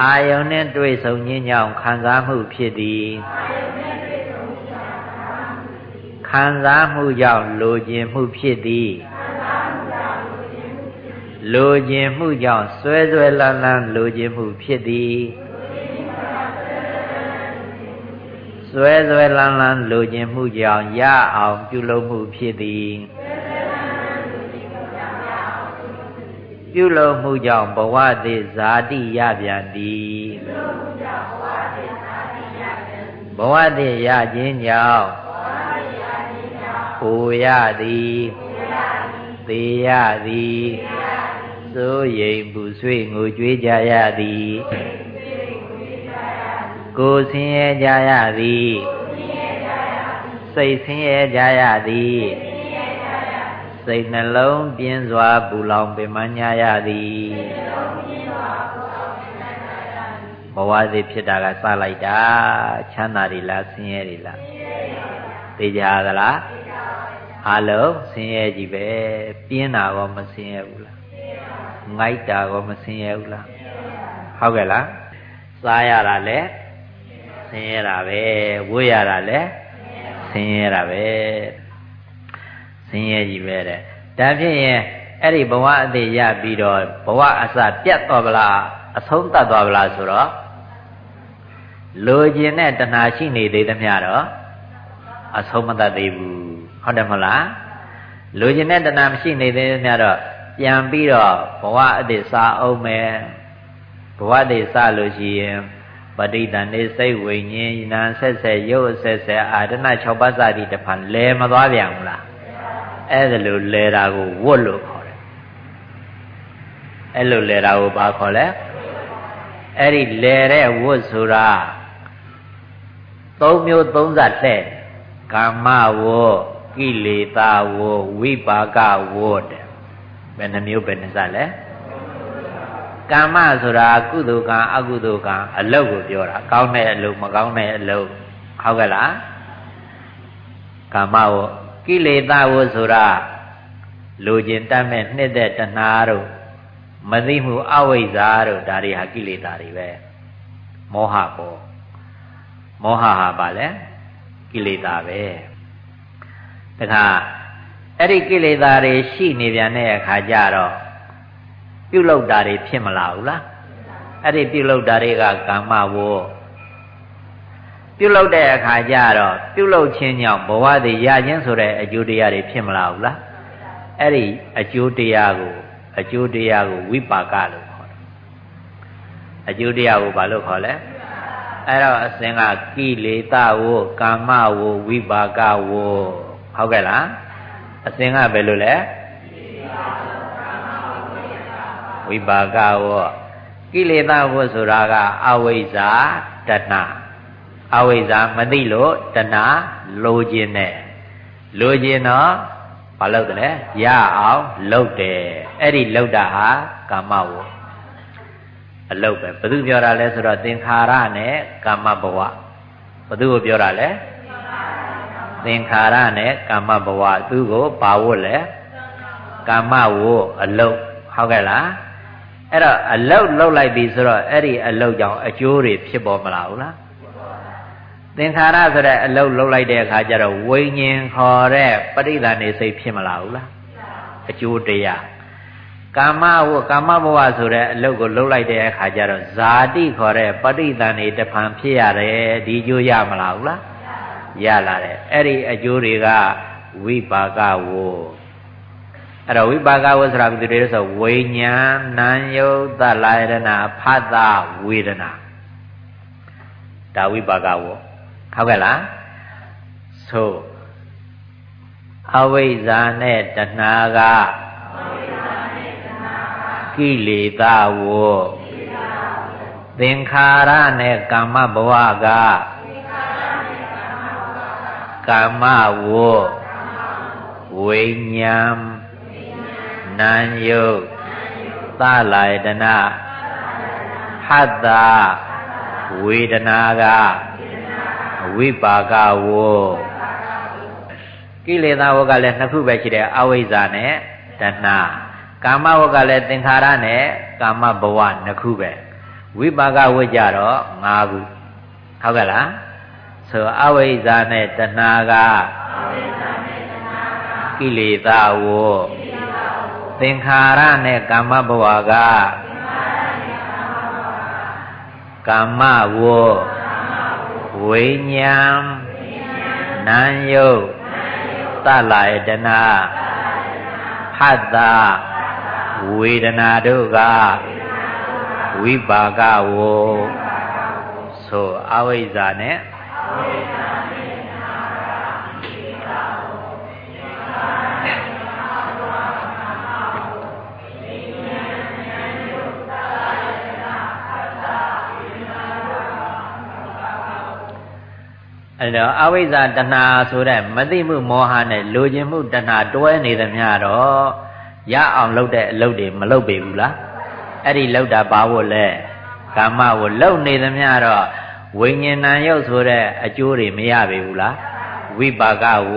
အာယုန်နဲ့တွေ့ဆုံခြင်းကြောင့်ခံစားမှုဖြစ်သည်ခံစားမှုကြောင့်လိုခြင်းမှုဖြစ်သည်လိုခြင်းမှုကြောင့်ဆွဲဆွဲလန်းလန်းလိုခြင်းမှုဖြစ်သည် ဆွဲဆွဲလန်းလန်းလိုခြင်းမှုကြောင့်ရအောင်ပြုလုပ်မှုဖြစ်သည်ပြုလုပ်မှုကြောင့်ဘဝသည်ဇာတိရပြန်သည်ဘဝသည်ရခြင်းကြောင့်ဟိုရသည်သေရသည်စိုးရိမ်ပူဆွေးငိုကြွေးကြရသည် ကိုယ်ဆင်းရဲကြရသည်စိတ်ဆင်းရဲကြရသည်စိတ်နှလုံးပြင်းစွာပူလောင်ပင်မညာရသည်ဘဝစီဖြစ်တာကစလိုက်တာချမ်းသာတွေလားဆင်းရဲတွေလားသိကြသလားအလုံးဆင်းရဲကြီးပဲပြင်းတာကောမဆင်းရဲဘူးလားငိုက်တာကောမဆင်းရဲဘူးလားဟုတ်ကဲ့လားစားရတာလဲ ဆင်းရဲတာပဲဝတ်ရတာလဲဆင်းရဲတာပဲဆင်းရဲကြီးပဲတဲ့ဒါဖြစ်ရင်အဲ့ဒီဘဝအသေးရပြီးတော့ဘဝအစပြတ်သွားပလားအဆုံးသတ်သွားပလားဆိုတော့လိုချင်တဲ့တဏှာရှိနေသေးသမျှတော့အဆုံးမသတ်သေးဘူးဟုတ်တယ်မဟုတ်လားလိုချင်တဲ့တဏှာမရှိနေသေးသမျှတော့ပြန်ပြီးတော့ဘဝအသေးစားအောင်မယ်ဘဝအသေးစားလို့ရှိရင် ပဋိသန္ဓေစိတ်ဝိညာဉ်နာဆက်ဆက်ရုပ်ဆက်ဆက်အာဒနာ6ပါးစသည်တဖန်လဲမသွားပြန်ဘူးလားအဲ့ဒါလိုလဲတာကိုဝတ်လို့ခေါ်တယ်အဲ့လိုလဲတာကိုဘာခေါ်လဲအဲ့ဒီလဲတဲ့ဝတ်ဆိုတာသုံးမျိုးသုံးစားတဲ့ကာမဝကိလေသာဝဝိပါကဝတဲ့ဘယ်နှမျိုးပဲနှစလဲ ကာမဆိုတာကုသိုလ်ကံအကုသိုလ်ကံအလုတ်ကိုပြောတာကောင်းတဲ့အလုတ်မကောင်းတဲ့အလုတ်ဟုတ်ကဲ့လားကာမဝကိလေသာဝဆိုတာလူကျင်တတ်မဲ့နှစ်သက်တဏှာတို့မသိမှုအဝိဇ္ဇာတို့ဒါတွေဟာကိလေသာတွေပဲမောဟပေါ်မောဟဟာပါလဲကိလေသာပဲတခါအဲ့ဒီကိလေသာတွေရှိနေပြန်တဲ့အခါကျတော့ ပြုလုပ်တာတွေဖြစ်မလာဘူးလားအဲ့ဒီပြုလုပ်တာတွေကကာမဝေါပြုလုပ်တဲ့အခါကျတော့ပြုလုပ်ခြင်းကြောင့်ဘဝတည်ရခြင်းဆိုတဲ့အကျိုးတရားတွေဖြစ်မလာဘူးလားအဲ့ဒီအကျိုးတရားကိုအကျိုးတရားကိုဝိပါကလို့ခေါ်တယ်အကျိုးတရားကိုဘာလို့ခေါ်လဲအဲ့တော့အစဉ်ကကိလေသာဝကာမဝဝိပါကဝဟုတ်ကဲ့လားအစဉ်ကဘယ်လိုလဲ ဝိပါကဝကိလေသာဝဆိုတာကအဝိဇ္ဇာတဏအဝိဇ္ဇာမသိလို့တဏလိုခြင်းနဲ့လိုခြင်းတော့ဘာလုပ်တယ်လဲရအောင်လုပ်တယ်အဲ့ဒီလုပ်တာဟာကာမဝအလုပ်ပဲဘသူပြောတာလဲဆိုတော့သင်္ခါရနဲ့ကာမဘဝဘသူကိုပြောတာလဲသင်္ခါရနဲ့ကာမဘဝသူကိုဘာဝတ်လဲကာမဝအလုပ်ဟုတ်ကဲ့လား အဲ့တော့အလုတ်လုတ်လိုက်ပြီဆိုတော့အဲ့ဒီအလုတ်ကြောင့်အကျိုးတွေဖြစ်ပေါ်မလာဘူးလားသင်္ခါရဆိုတဲ့အလုတ်လုတ်လိုက်တဲ့အခါကျတော့ဝိညာဉ်ခေါ်တဲ့ပရိသန္နေစိတ်ဖြစ်မလာဘူးလားအကျိုးတရားကာမဝကာမဘဝဆိုတဲ့အလုတ်ကိုလုတ်လိုက်တဲ့အခါကျတော့ဇာတိခေါ်တဲ့ပရိသန္နေတဖန်ဖြစ်ရတယ်ဒီကျိုးရမလားဘူးလားရလာတယ်အဲ့ဒီအကျိုးတွေကဝိပါကဝ အဲ့တော့ဝိပါကဝဆိုတာဘယ်လိုလဲဆိုဝိညာဏနာယုတ်သလာယရဏဖတ်တာဝေဒနာဒါဝိပါကဝဟုတ်ကဲ့လားဆိုအဝိဇ္ဇာနဲ့တဏှာကကိလေသာဝသင်္ခါရနဲ့ကာမဘဝကကာမဝဝိညာဉ် နာယုတ်သလာယတနာဟတ္တာဝေဒနာကဝိပါကဝကိလေသာဝကလည်းနှစ်ခုပဲရှိတယ်အဝိဇ္ဇာနဲ့တဏှာကာမဝကလည်းသင်္ခါရနဲ့ကာမဘဝနှစ်ခုပဲဝိပါကဝကြတော့၅ခုဟုတ်ကဲ့လားဆိုအဝိဇ္ဇာနဲ့တဏှာကကိလေသာဝသ င်္ခါရနဲ့ကာမဘဝကကာမဝဝိညာဉ်နာယုတ်သလာယတနာဖတ်တာဝေဒနာတို့ကဝိပါကဝဆိုအဝိဇ္ဇာနဲ့အဲ တော့အဝိဇ္ဇာတဏှာဆိုတဲ့မသိမှုမောဟနဲ့လိုချင်မှုတဏှာတွဲနေသမျှတော့ရအောင်လုပ်တဲ့အလုပ်တွေမလုပ်ပေဘူးလားအဲ့ဒီလုပ်တာဘာလို့လဲကာမကိုလုပ်နေသမျှတော့ဝိညာဏယုတ်ဆိုတဲ့အကျိုးတွေမရပေဘူးလားဝိပါကဝ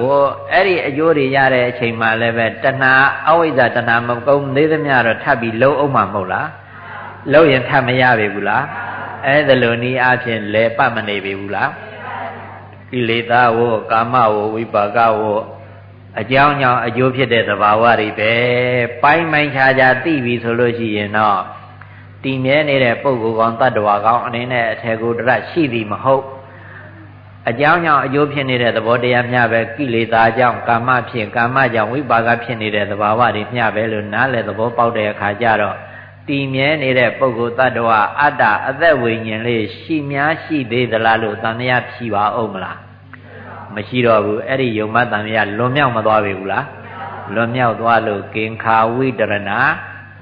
အဲ့ဒီအကျိုးတွေရတဲ့အချိန်မှလည်းပဲတဏှာအဝိဇ္ဇာတဏှာမကုန်းသေးသမျှတော့ထပ်ပြီးလုံးအောင်မှာမဟုတ်လားလုံးရင်ထပ်မရပေဘူးလားအဲ့ဒါလိုနည်းအားဖြင့်လဲပတ်မနေပေဘူးလား ကိလေသာဝကာမဝဝိပါကဝအကြောင်းကြောင့်အကျိုးဖြစ်တဲ့သဘာဝတွေပဲပိုင်းပိုင်းခြားခြားသိပြီဆိုလို့ရှိရင်တော့တည်မြဲနေတဲ့ပုဂ္ဂိုလ်ကောင်တ attva ကောင်အနေနဲ့အထေကိုတရရှိသည်မဟုတ်အကြောင်းကြောင့်အကျိုးဖြစ်နေတဲ့သဘောတရားမျှပဲကိလေသာကြောင့်ကာမဖြစ်ကာမကြောင့်ဝိပါကဖြစ်နေတဲ့သဘာဝတွေမျှပဲလို့နားလည်သဘောပေါက်တဲ့အခါကျတော့ တည်မြဲနေတဲ့ပုဂ္ဂိုလ်တ attva အတ္တအသက်ဝိညာဉ်လေးရှိများရှိသေးသလားလို့သံဃာဖြီပါအောင်မလားမရှိတော့ဘူးအဲ့ဒီယုံမတန်မြတ်လွန်မြောက်မသွားပြီဘူးလားလွန်မြောက်သွားလို့ကင်္ခာဝိတရဏ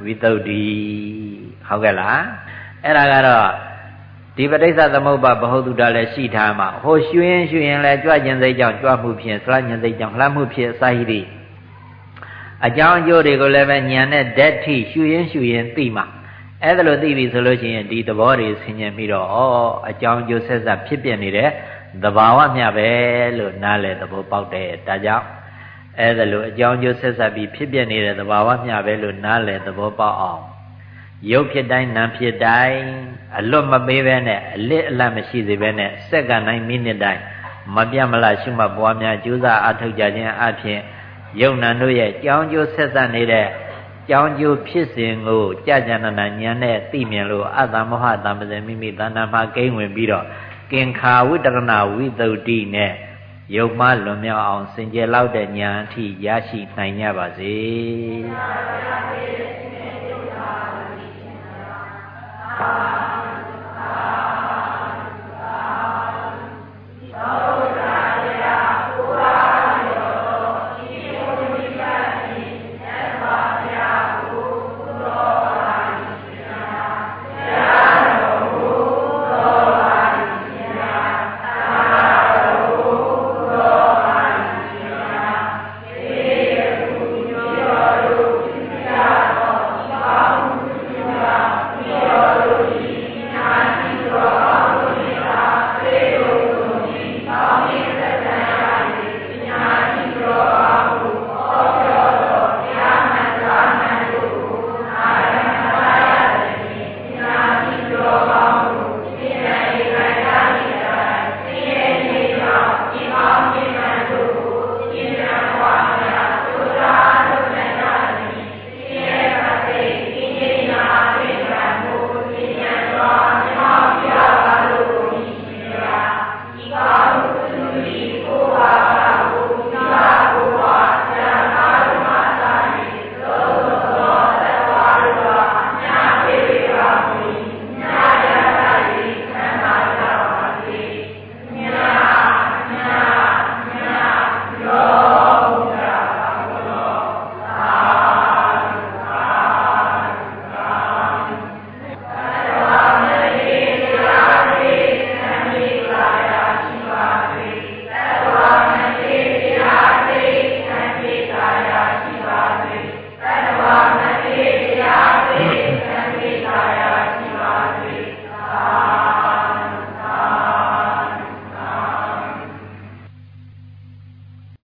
ဝိတုဒ္ဓိဟုတ်ကဲ့လားအဲ့ဒါကတော့ဒီပဋိစ္စသမုပ္ပါဘ ਹੁ တုတလည်းရှိထားမှာဟိုရွှင်ရွှင်လည်းကြွကျင်စိတ်ကြောင့်ကြွမှုဖြင့်ဆလညင်စိတ်ကြောင့်လှမ်းမှုဖြင့်စာဟိတိ အကြောင်းအကျိုးတွေကိုလည်းပဲညံတဲ့ဓာတ်ထိရှူရင်ရှူရင်သိမှာအဲ့ဒါလို့သိပြီဆိုလို့ရှိရင်ဒီသဘောတွေဆင်ញင်ပြီးတော့ဩအကြောင်းအကျိုးဆက်ဆက်ဖြစ်ပြနေတဲ့သဘာဝမျှပဲလို့နားလည်သဘောပေါက်တယ်ဒါကြောင့်အဲ့ဒါလို့အကြောင်းကျိုးဆက်ဆက်ပြီးဖြစ်ပြနေတဲ့သဘာဝမျှပဲလို့နားလည်သဘောပေါက်အောင်ရုပ်ဖြစ်တိုင်းနာမ်ဖြစ်တိုင်းအလွတ်မပေးဘဲနဲ့အလစ်အလတ်မရှိစေဘဲနဲ့စက္ကန့်တိုင်းမိနစ်တိုင်းမပြတ်မလရှုမှတ်ပွားများကြိုးစားအထောက်ကြခြင်းအပြင် ယုံနံတို့ရဲ့ကြောင်းကျိုးဆက်သက်နေတဲ့ကြောင်းကျိုးဖြစ်စဉ်ကိုကြာကြာနာနာဉာဏ်နဲ့သိမြင်လို့အတ္တမောဟတံပဇင်မိမိတဏ္ဍမှာကိန်းဝင်ပြီးတော့ကင်္ခာဝိတရဏဝိသုဒ္ဓိနဲ့ယုံမလွန်မြောက်အောင်စင်ကြယ်လောက်တဲ့ဉာဏ်အထိရရှိနိုင်ကြပါစေ။